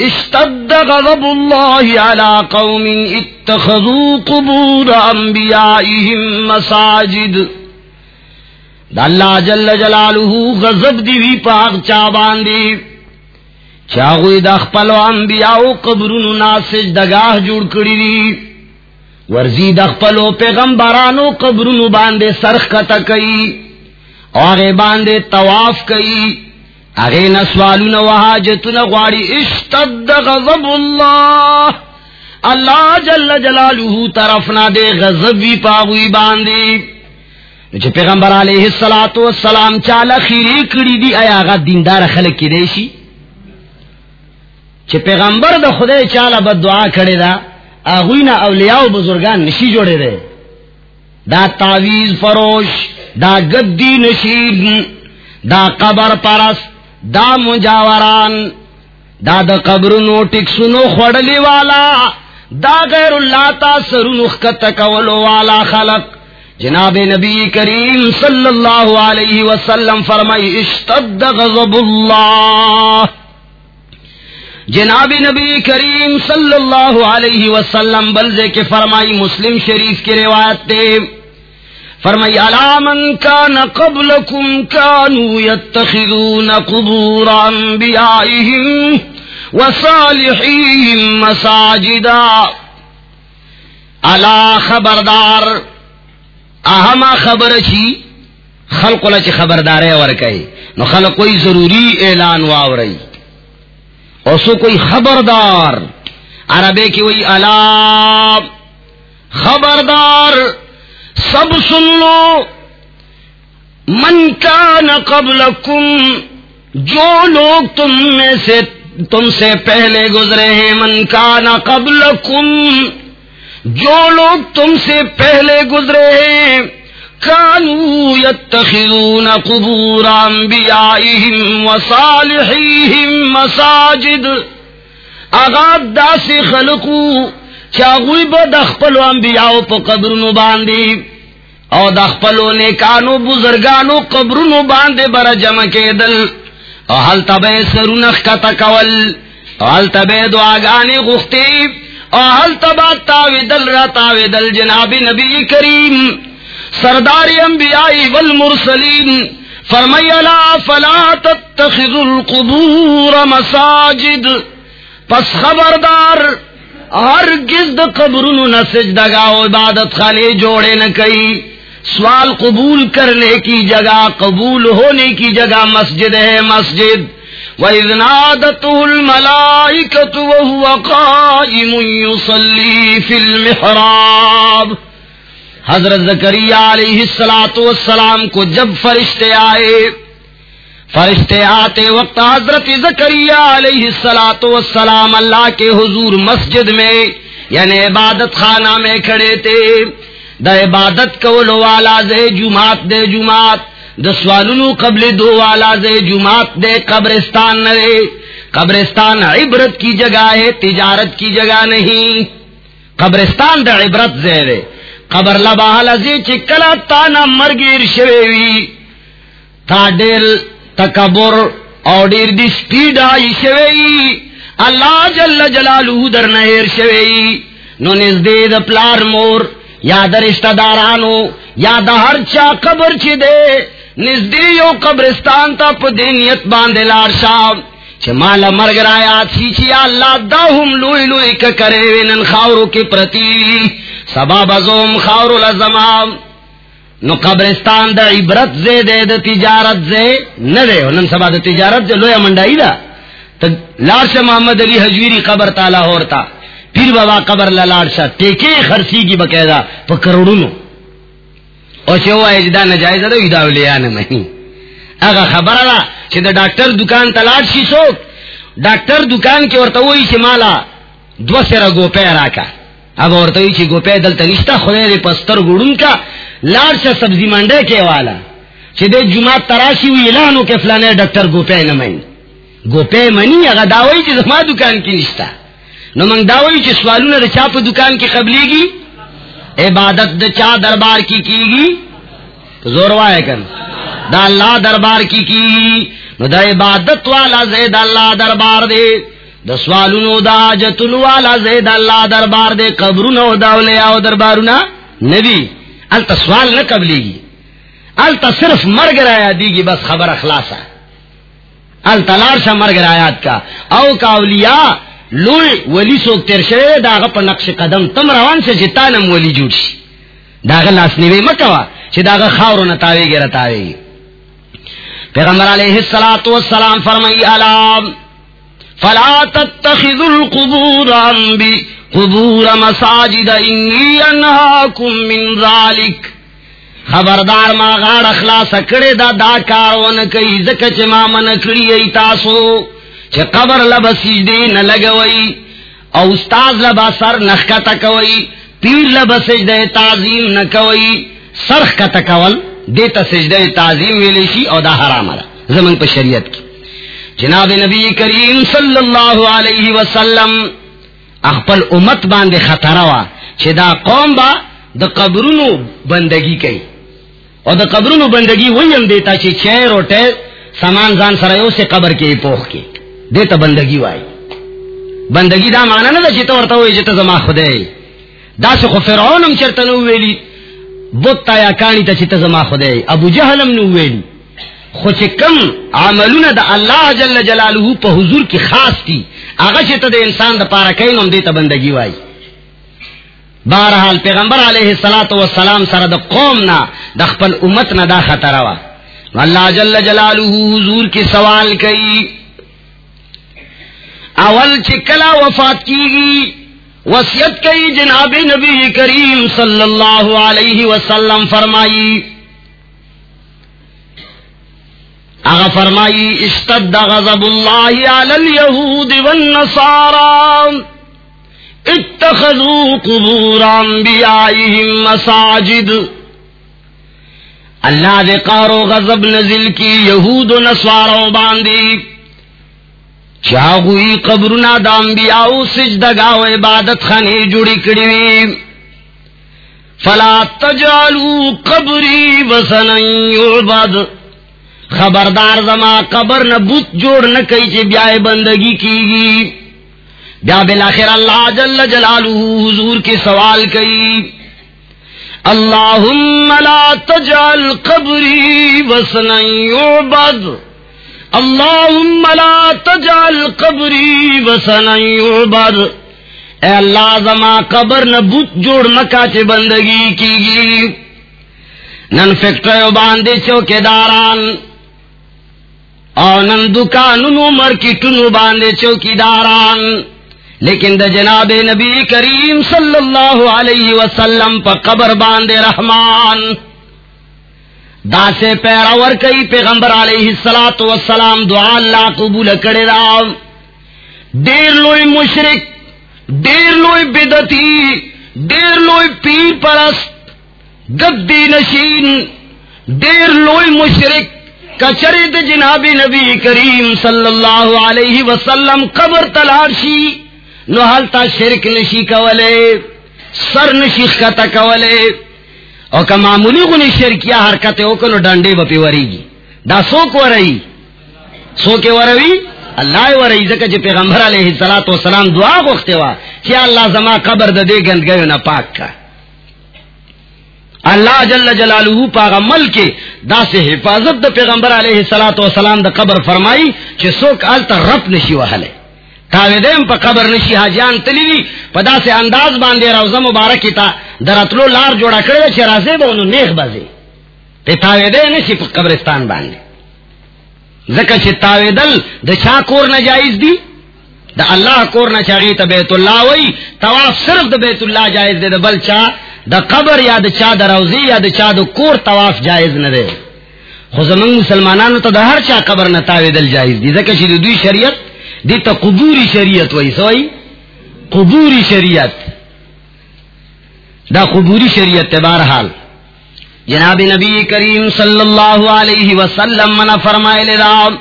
Speaker 3: اشتد غضب اللہ على قوم اتخذوا قبور انبیائهم مساجد. دا اللہ جل جلالہ غضب دیوی پاک چابان دی. چاغوی دا خپلو انبیاءو قبرونو ناسج دگاہ جوڑ کری دی. ورزی دا خپلو پیغمبرانو قبرونو باندے سرخ کتا کئی. آغے باندے تواف کئی. اغے نسوالون و حاجتون غواری اشتد غضب اللہ اللہ جل جلالہ طرفنا دے غضبی پاغوی باندے. چھ پیغمبر علیہ السلام چالا خیری کری دی آیا آغا دیندار خلق کی دیشی چھ پیغمبر دا خدای چالا بد دعا کرے دا اغوینا اولیاء و بزرگان نشی جوڑے دے دا تعویز فروش، دا گدی نشید دا قبر پرس دا مجاوران، دا دا قبر نو ٹکسنو خوڑلی والا، دا غیر اللہ تا سرنو خکت کولو والا خلق. جناب نبی کریم صلی اللہ علیہ وسلم فرمائی، اشتد غضب اللہ. جناب نبی کریم صلی اللہ علیہ وسلم بلزے کے فرمائی، مسلم شریف کی روایت تے فرمائی علامن کان قبلکم کانو یتخذون قبور انبیائیہم وصالحیہم مساجدا. علا خبردار، اہما خبر چی خلق لچ خبردارے ورکے نو خلق کوئی ضروری اعلان واورئی اور سو کوئی خبردار، عربے کی وہی علام خبردار سب سن لو۔ من کا نہ قبل جو لوگ تم میں سے، تم سے پہلے گزرے ہیں، من کا نہ قبل جو لوگ تم سے پہلے گزرے ہیں کانو یتخذون قبور انبیائیہم وصالحیہم مساجد۔ اغاد دا سے خلقو چاگوی با دخپلو انبیاءو پا قبرنو باندی۔ او دخپلو نیکانو، بزرگانو قبرنو باندے برا جمع کے دل او حل تبے سرونخ کا تکول او حل تبے دعاگانی غختیب او حل تبا تاوی دل را تاوی دل جناب نبی کریم. سردار انبیائی والمرسلین فرمی لا فلا تتخذ القبور مساجد. پس خبردار ہر گزد قبرن نہ عبادت خانے جوڑے نہ کئی سوال قبول کرنے کی جگہ، قبول ہونے کی جگہ مسجد ہے مسجد۔ وَإِذْ نَادَتُهُ الْمَلَائِكَةُ وَهُوَ قَائِمٌ يُصَلِّي فِي الْمِحْرَابِ۔ حضرت زکریہ علیہ السلاۃ والسلام کو جب فرشتے آئے، فرشتے آتے وقت حضرت زکریہ علیہ السلاۃ والسلام اللہ کے حضور مسجد میں یعنی عبادت خانہ میں کھڑے تھے۔ دا عبادت کو لو والا زے جماعت دے جماعت دسوالو قبل دو والا زے جماعت دے قبرستان نرے قبرستان عبرت کی جگہ ہے، تجارت کی جگہ نہیں۔ قبرستان دا عبرت زے رے قبر لبا لزی چکلا تانا مرگیر شویوی تا دیر تکبر او دیر دی سپیڈ آئی شویی اللہ جل جلالو در نہیر شویی نو نزدید پلار مور۔ یا در رشتہ دارانو یا دا ہر چا قبر چی دے نزدیو قبرستان تا پا دینیت باندے لار شام۔ چھ مالا مرگ رایا چی چی اللہ دا ہم لوئی لوئی کا کرے وینن خاورو کی پرتی۔ سبا بزوم خاورو لزمام۔ نو قبرستان دا عبرت زے دے، دا تجارت زے نہ دے۔ نن سبا دا تجارت زے لویا منڈائی دا۔ تا لارش محمد علی حجویری قبر تالا ہورتا۔ پیر بابا قبر لارشا ٹیکے خرسی کی بقیدہ پا کروڑونو او چھے ہوا جی اجدا نجائز دا ایدا ولیانا نہیں اگا خبر دا چھے دا ڈاکٹر دکان تلاٹ شی سوک۔ ڈاکٹر دکان کے ورطا ہوئی چھے مالا دو سر گوپے راکا اب ورطا ہوئی چھے گوپے دلتا نشتا خدای دے پستر گوڑن کا۔ لاڑ سے سبزی منڈے کے والا۔ چدے جمع تراشی ہوئی اعلانوں کے فلانے ڈاکٹر گوپے نہ مین گوپے منی اگر داوئی چیز ہمارا دکان کی نشتہ نو منگ داوئی چی سوالو نہ چاپ دکان کی قبلی گی عبادت دا چا دربار کی کی گی زور وائے کن. دا اللہ دربار کی کی گی نو دا عبادت والا زید اللہ دربار دے. دا سوالو دا جتن والا زید اللہ دربار دے. قبرونو دا اولیاء دربارونا نبی. التا سوال نہ قبلی گی التا صرف مر گرایا دی گی بس خبر اخلاصا. التلار سا مر گرایات کا. او کا اولیاء لوی ولی سوک تیر شوی داغا پا نقش قدم. تم روان سے جتانم ولی جوڑ شی داغا لاس نیوی مکوا چی داغا خاورو نتاوی گی رتاوی گی پیغمبر علیہ السلام فرمائی علام فلا تتخذوا القبور انبی قبور مساجد، انی انہاکم من ذالک. خبردار ما غاڑ اخلاص کڑے دا دا کارون کئی زکچ ما من کڑی ایتاسو چھ قبر لبا سجدے نہ لگوئی او استاز لبا سر نخ کوئی، پیر لبا سجدے تعظیم نہ کوئی سرخ کا تکول دیتا سجدے تعظیم ویلیشی او دا حرام را. زمن پا شریعت کی. جناب نبی کریم صلی اللہ علیہ وسلم اخپل امت باندے خطروا چھ دا قوم با دا قبرونو بندگی کئی. اور دا قبرونو بندگی وہی ہم دیتا چھ چیر اور سامان زان سرائیو سے قبر کے پوخ کے. دیتا بندگی وائی بندگی دا مانا نا دا چیتا ورطا ہوئی جتا زما خودے دا سے خو فرعونم چرتا نو ویلی بوتا یا کانی تا چیتا زما خودے ابو جہلم نو ویلی خو چی کم عملون دا اللہ جل جلالہ پا حضور کی خاص تی آغا چیتا دا انسان دا پارا کئینم دیتا بندگی وائی بہرحال پیغمبر علیہ السلام سر دا قوم نا دا خپل امت نا دا خطر وا اللہ جل جلالہ حضور کی سوال کئی اول چکلا وفات کی گی وسیعت کئی جناب نبی کریم صلی اللہ علیہ وسلم فرمائی۔ اغا فرمائی، اشتد غضب اللہ علی الیہود والنصارى اتخذوا قبور انبیائهم مساجد۔ اللہ دے قارو غضب نزل کی یہود و نصاروں باندی۔ چاہوئی قبرنا دا انبیاء سجدگاو عبادت خانی جڑی کڑی فلا تجالو قبری وسنا یعبد۔ خبردار زما قبر نہ بت جوڑ نہ کئی چی بیائے بندگی کی گی بیا بلاخر اللہ جل جلالہ حضور کی سوال کئی۔ اللہم لا تجعل قبری وسنا یعبد۔ اللہم لا تجعل قبری وسنا یعبد اے اللہ زما قبر نہ بت جوڑ مکا چے بندگی کی گی نن فیکٹریو باندے چوکے داران اور نن دکانونو مرکٹونو باندے چوکی داران لیکن دا جناب نبی کریم صلی اللہ علیہ وسلم پا قبر باندے رحمان۔ دا سے پیراور کئی پیغمبر علیہ السلام دعا اللہ قبول کرے دا. دیر لوئی مشرک، دیر لوئی بدتی دیر لوئی پیر پرست، گدی نشین، دیر لوئی مشرک، کچرے د جناب نبی کریم صلی اللہ علیہ وسلم قبر تلاشی، نو حالتا شرک نشی کولے، سر نشی خطا کولے۔ او که معمولی غنی شرکیا حرکت او کنو ڈنڈے بپی وری گی دا سوک ورئی سوک وروی اللہ ورئی زکا چی پیغمبر علیہ السلام دعا گوختے وا چی اللہ زما قبر دا دے گند گئے نا پاک کا اللہ جل جلالہ پاغ مل کے دا سے حفاظت دا پیغمبر علیہ السلام دا قبر فرمائی چی سوک آلتا رب نشی وحلے تاویدیم پا قبر نشی، حاجیان تلیوی پا دا سے انداز باندے روزہ مبارکی تا درطلو لار جوڑا کرده چه رازه با انو نیخ بازی. تی تاویده نشی پا قبرستان باندے. ذکر چه تاویدل دا چا کور نجائز دی؟ دا اللہ کور نچاگی تا بیت اللہ وی تواف صرف دا بیت اللہ جائز دے، دا بل چا دا قبر یا دا چا دا روزی یا دا چا دا کور تواف جائز ندے. خو زمان مسلمانانو تا دا ہر چا قبر نتاویدل جائز دی ذکر چه دوی شریعت دیتا قبوری شریعت وی سوئی قبوری شریعت. دا قبوری شریعت بہرحال. جناب نبی کریم صلی اللہ علیہ وسلم منا فرمائے لرام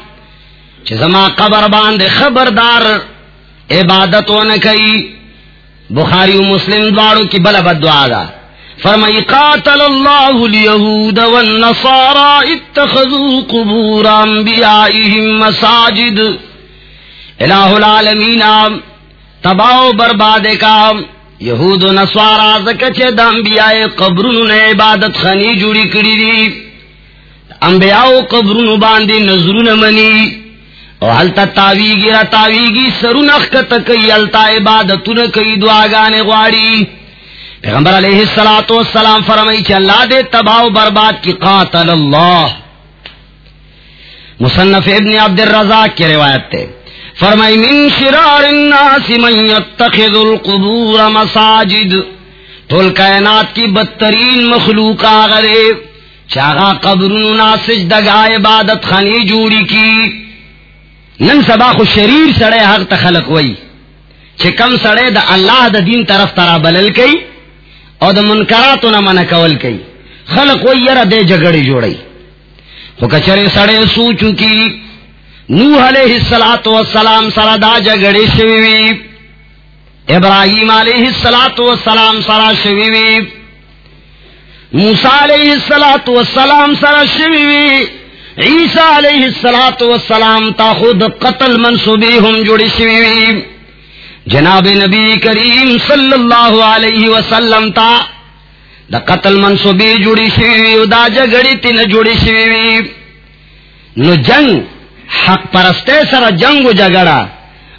Speaker 3: زما قبر باندھ خبردار عبادت و نئی بخاری و مسلم دواروں کی بل بدعا دا. فرمائی، قاتل اللہ الیہود والنصارا اتخذوا قبور انبیائیہم مساجد. الہ العالمین آم تباؤ برباد کام، یہود و نسوارا زکچے دا انبیاء قبرون نے عبادت خنی جوڑی کری دی، انبیاء قبرون باندی نظرون منی، او حلتا تاویگی را تاویگی سرون اخکت کئی، حلتا عبادتون کئی دعاگانے غواری۔ پیغمبر علیہ السلام فرمائی چا اللہ دے تباہ و برباد کی قاتل اللہ۔ مصنف ابن عبد الرزاق کی روایت تے۔ فرمائی، من شرار الناس من يتخذ القبور مساجد۔ تول کائنات کی بدترین مخلوق آغرے چاگا قبرون ناسج دگا عبادت خانی جوڑی کی۔ نن سبا خو شریر سڑے حق تخلق وئی۔ چھ کم سڑے دا اللہ دا دین طرف ترا بلل کئی او دا منکراتو نا من کول کئی۔ خلق وئی یرا دے جگڑی جوڑی۔ خو کچرے سڑے سوچو کی نوح علیہ السلام والسلام سرا دا جگڑی شویوی ابراہیم علیہ السلام والسلام سرا شویوی موسیٰ علیہ السلام والسلام سرا شویوی عیسیٰ علیہ السلام والسلام تا خود قتل منصوبی ہم جڑی شویوی جناب نبی کریم صلی اللہ علیہ وسلم تا دا قتل منصوبی جڑی شویوی دا جگڑی تین جڑی شویوی نو جنگ حق پرستے سر جنگ و جگڑا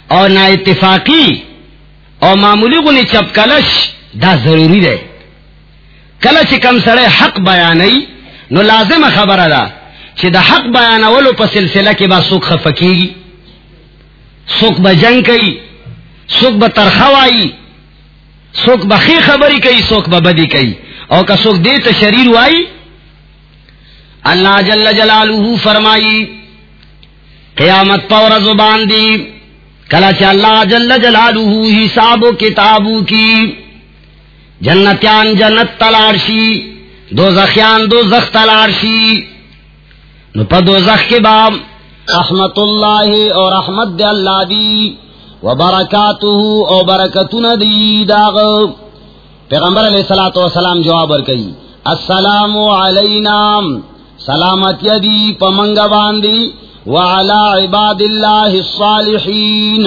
Speaker 3: اور نہ اتفاقی اور معمولی کو چپ کلش دا ضروری رہے کلش کم سڑے حق بیان نو لازم خبر ادا۔ چی دا حق بیان ولو پا سلسلہ کے بعد سوکھ خفکی گی سوکھ با جنگ کئی سوکھ با ترخوائی سوکھ با خی خبری کئی سوکھ با بدی کئی۔ اور کا سوکھ دے تو شریر وائی، اللہ جل جلالہ فرمائی قیامت پور زبان دی۔ کلا چ اللہ جل جلالہ حساب و کتابو کی۔ جنتیان جنت تلارشی دو زخیان دو زخ تلارشی نو پا دو زخ کے باب رحمت اللہ اور رحمت دے اللہ دی۔ و برکاتہ او برکتن دی داغ۔ پیغمبر علیہ الصلوۃ والسلام جواب ورکئی السلام علینا۔ سلامت یدی پمنگ باندی۔ وعلى عباد الله الصالحين.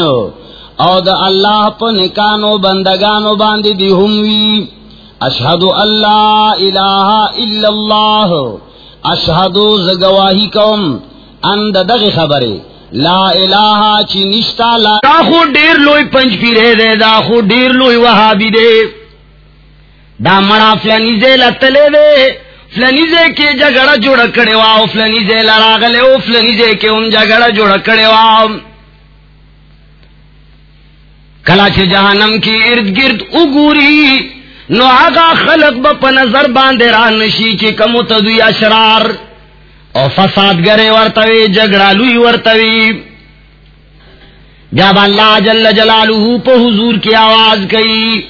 Speaker 3: او دا اللہ پا نکانو بندگانو باندی دی ہموی اشہدو اللہ الہ الا اللہ اشہدو زگواہی کوم. اند دغی خبرے لا الہ چی نشتا، لا دا خو دیر لوی پنج پیرے دے دا خو دیر لوی وحابی دے دا مرا فلانی زی لتلے دے فلنیزے کے جگڑا جوڑ کڑے واؤ، فلنیزے لڑا گلے او فلنیزے کے ان جگڑا جوڑ کڑے واؤ۔ کلا جہنم کی ارد گرد اگوری، نو آگا خلق با پا نظر باندے رانشی چی کمو تدوی اشرار۔ او فساد گرے ورتوی، جگڑا لوی ورتوی۔ جب اللہ جل جلالہ پا حضور کی آواز کئی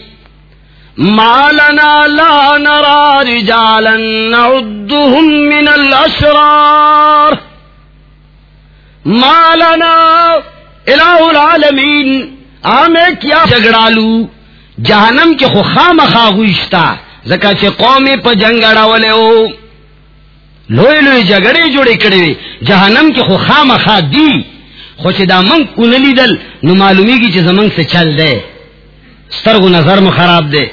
Speaker 3: مالنا لا نرى رجالا نعدهم من الأشرار مالنا الہ العالمین آمے کیا جگڑالو؟ جہنم کے خو خام خواہشتا زکا چے قومی پا جنگڑا والے ہو. لوئی لوئی جگڑے جوڑے کڑے جہنم کے خو خام خواہ دی خوش دا منگ کنلی دل نو معلومی کی چیز منگ سے چل دے. سترگو نظر مخراب دے.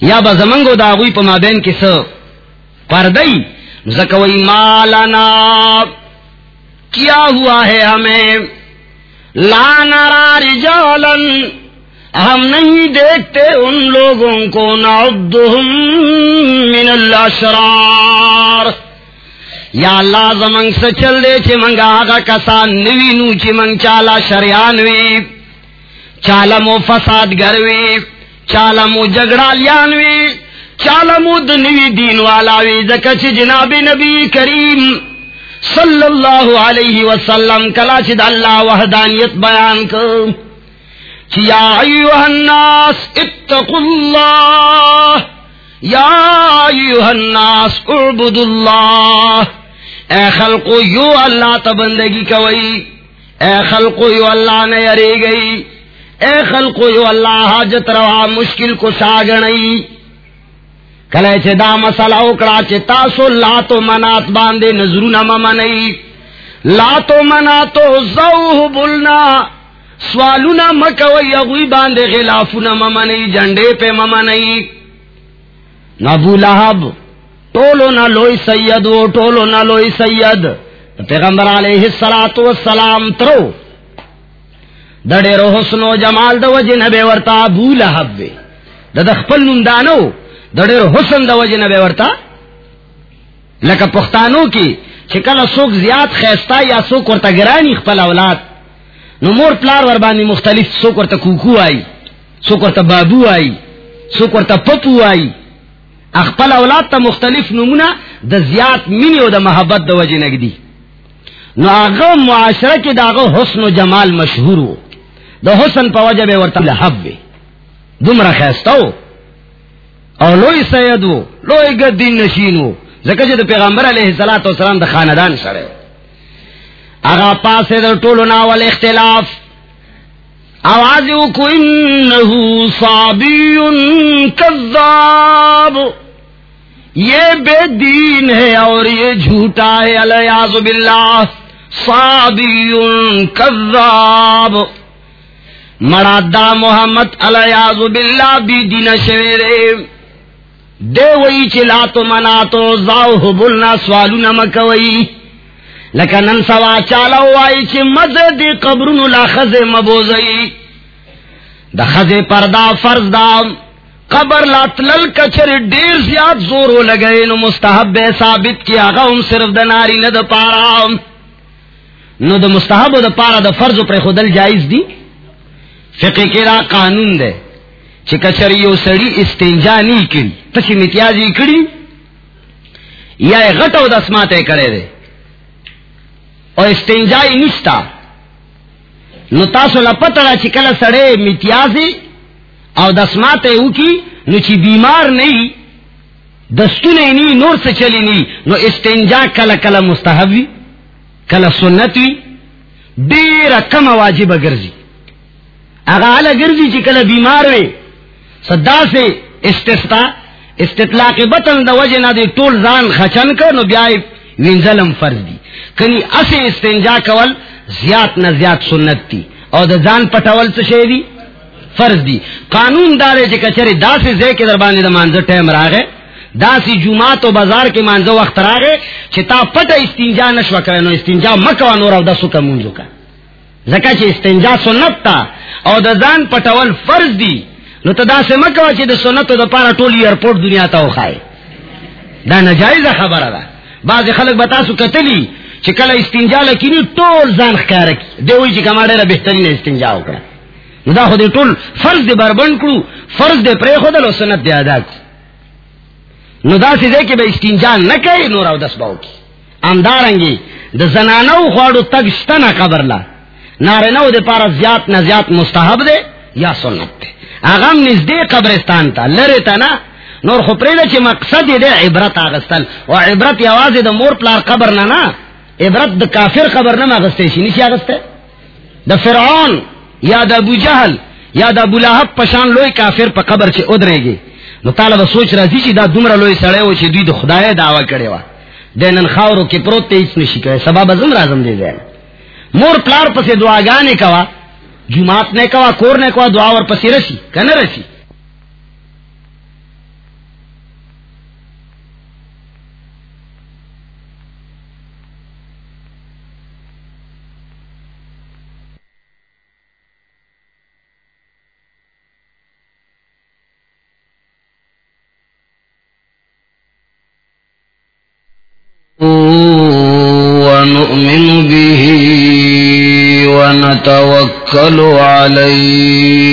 Speaker 3: یا بزمنگو داغوی پا مابین کی سو پردئی زکوی مالنا، کیا ہوا ہے ہمیں؟ لا نرا رجالن، ہم نہیں دیکھتے ان لوگوں کو، نعدہم من الاشرار۔ یا اللہ زمنگ سے چل دے چھ منگا آگا کسان نوی نو چھ منگ چالا شریانوی چالا مو فساد گروی چالمو جگڑا لیانوی، چالمو دنوی دین والاوی زکچ جناب نبی کریم صلی اللہ علیہ وسلم کلا چد اللہ وحدانیت بیان کر۔ یا ایوہ الناس، اتقوا اللہ۔ یا ایوہ الناس اعبد اللہ۔ اے خلقو، یو اللہ تا بندگی کوئی۔ اے خلقو، یو اللہ نے یری گئی۔ اے خلقو، یو اللہ، حاجت، روا، مشکل کو ساگنئی کلے چے دا مسئلہ اکڑا چے تاسو لاتو منات باندے نظرون ممنئی۔ لاتو مناتو زوہ بلنا سوالونا مکوئی، اگوی باندے غلافونا ممنئی جنڈے پہ ممنئی۔ نبو لہب، ٹولو نہ لوئی سید وہ ٹولو نہ لوئی سید۔ پیغمبر علیہ السلام ترو۔ دڑے رو حسن و جمال دو وجہ نبے ورتا ابو لہب وے دا دخپل نمدانو دڑے رو حسن دو وجہ نبے ورتا۔ لکا پختانو کی چکل سوک زیاد خیستا یا سوک ورتا گرانی خپل اولاد۔ نو مور پلار وربانی مختلف سوک ورتا کوکو آئی، سوک ورتا بابو آئی، سوک ورتا پپو آئی۔ اخپل اولاد تا مختلف نمونہ دا زیاد منی و دا محبت دا وجہ نگدی۔ نو آغا معاشرہ کی دا آغا حسن و جمال مشہور ہو۔ دا حسن پا وجہ بے ورطا لحب بے دمرا خیستا ہو اور لوئی سید ہو گد دین نشین زکر جد پیغمبر علیہ السلام دا خاندان سرے آغا پاس دا طول ناول اختلاف. آواز کو انہو صابی کذاب. یہ بے دین ہے اور یہ جھوٹا ہے الیاز باللہ، صابی کذاب. مڑا دا محمد الیاز باللہ بی دین شویرے۔ دے وئی چلا تو منا تو زاو بولنا سوالو نمکوئی لکنن سوا چالا وائی چی مزد قبرن لا خز مبوزئی۔ دا خز پردا فرض دا۔ قبر لا تلل کچر دیر زیاد زورو لگئے۔ نو مستحب بے ثابت کی آغا ہم صرف دا ناری ند پارا۔ نو دا مستحب دا پارا دا فرض پر خودل جائز دی۔ فقہ کے را قانون دے چی یو سڑی استنجا نہیں کری تچی متیازی کری یا غٹو دا اسماتے کرے دے اور استنجائی نشتا نو تاسو لپتڑا چی کل سڑے متیازی او دسماتے او کی نو چی بیمار نہیں دستو نہیں نور سے چلی نہیں نو استنجا کل کل مستحبی کل سنتوی دیر کم واجب گرزی اگا علا گرزی چی کل بیمار وے صدا سے استستا استطلاق بطن دا وجہ نا دے ٹول زان خچن کر، نو بیائی وینزلم فرض دی۔ کنی اسے استنجا کول زیاد نہ زیاد سنت تھی اور دا زان پٹول سے دی؟ فرض دی۔ قانون دارے چے کچری دا سے زے کے دربانی دا مانزر ٹیم را گئے دا سی جمعات و بازار کے مانزر وقت را گئے چے تا پٹا استنجا نشوا کرے، نو استنجا مکوا نور دا سکا منزو کا زکا چے استنجا سنت تا اور دا زان پٹول فرض دی، نو تا دا سے مکوا چے دا سنت دا پارا ٹولی ایرپورٹ دنیا تا اخائے دا نجائز خبر دا۔ بعض خلق بتا سو کتلی چی کل استنجا لکنی ٹول زان خکار کی۔ دے ہوئی چی کماڑے را بہترین استنجا اکڑا نو دا خود ٹول فرض دے بربند کرو، فرض دے پرے خودل و سنت دے ادا کی۔ نو دا سی دے کہ بے استنجا نکے نور او دس باو کی۔ اندارنگی دا زنانو خوڑو تگ شتنا قبر لا۔ نارنو دے پارا زیاد نا زیاد مستحب دے یا سنت دے۔ اغم نزدے قبرستان تا، لرے تا نا۔ نور خو پریدا چې مقصد دې عبرت اغستل او عبرت یوازې د مور پلار قبر نه نه عبرت د کافر قبر نه اغستې شي نشي اغسته د فرعون یا د ابو جهل یا د ابو لهب پشان لوی کافر په قبر چې ودرېږي نو طالب سوچ راځي چې دا دومره لوی سړی و چې دوی د خدای دعوا کړي و د نن خاورو کې پروت ته هیڅ نشي کوي سبب زم راځم دی ځای مور پلار پسے دعا گانے کوا جماعت نے کوا کور نے کوا دعا اور پسی رسی کنه رسی ونؤمن به ونتوكل عليه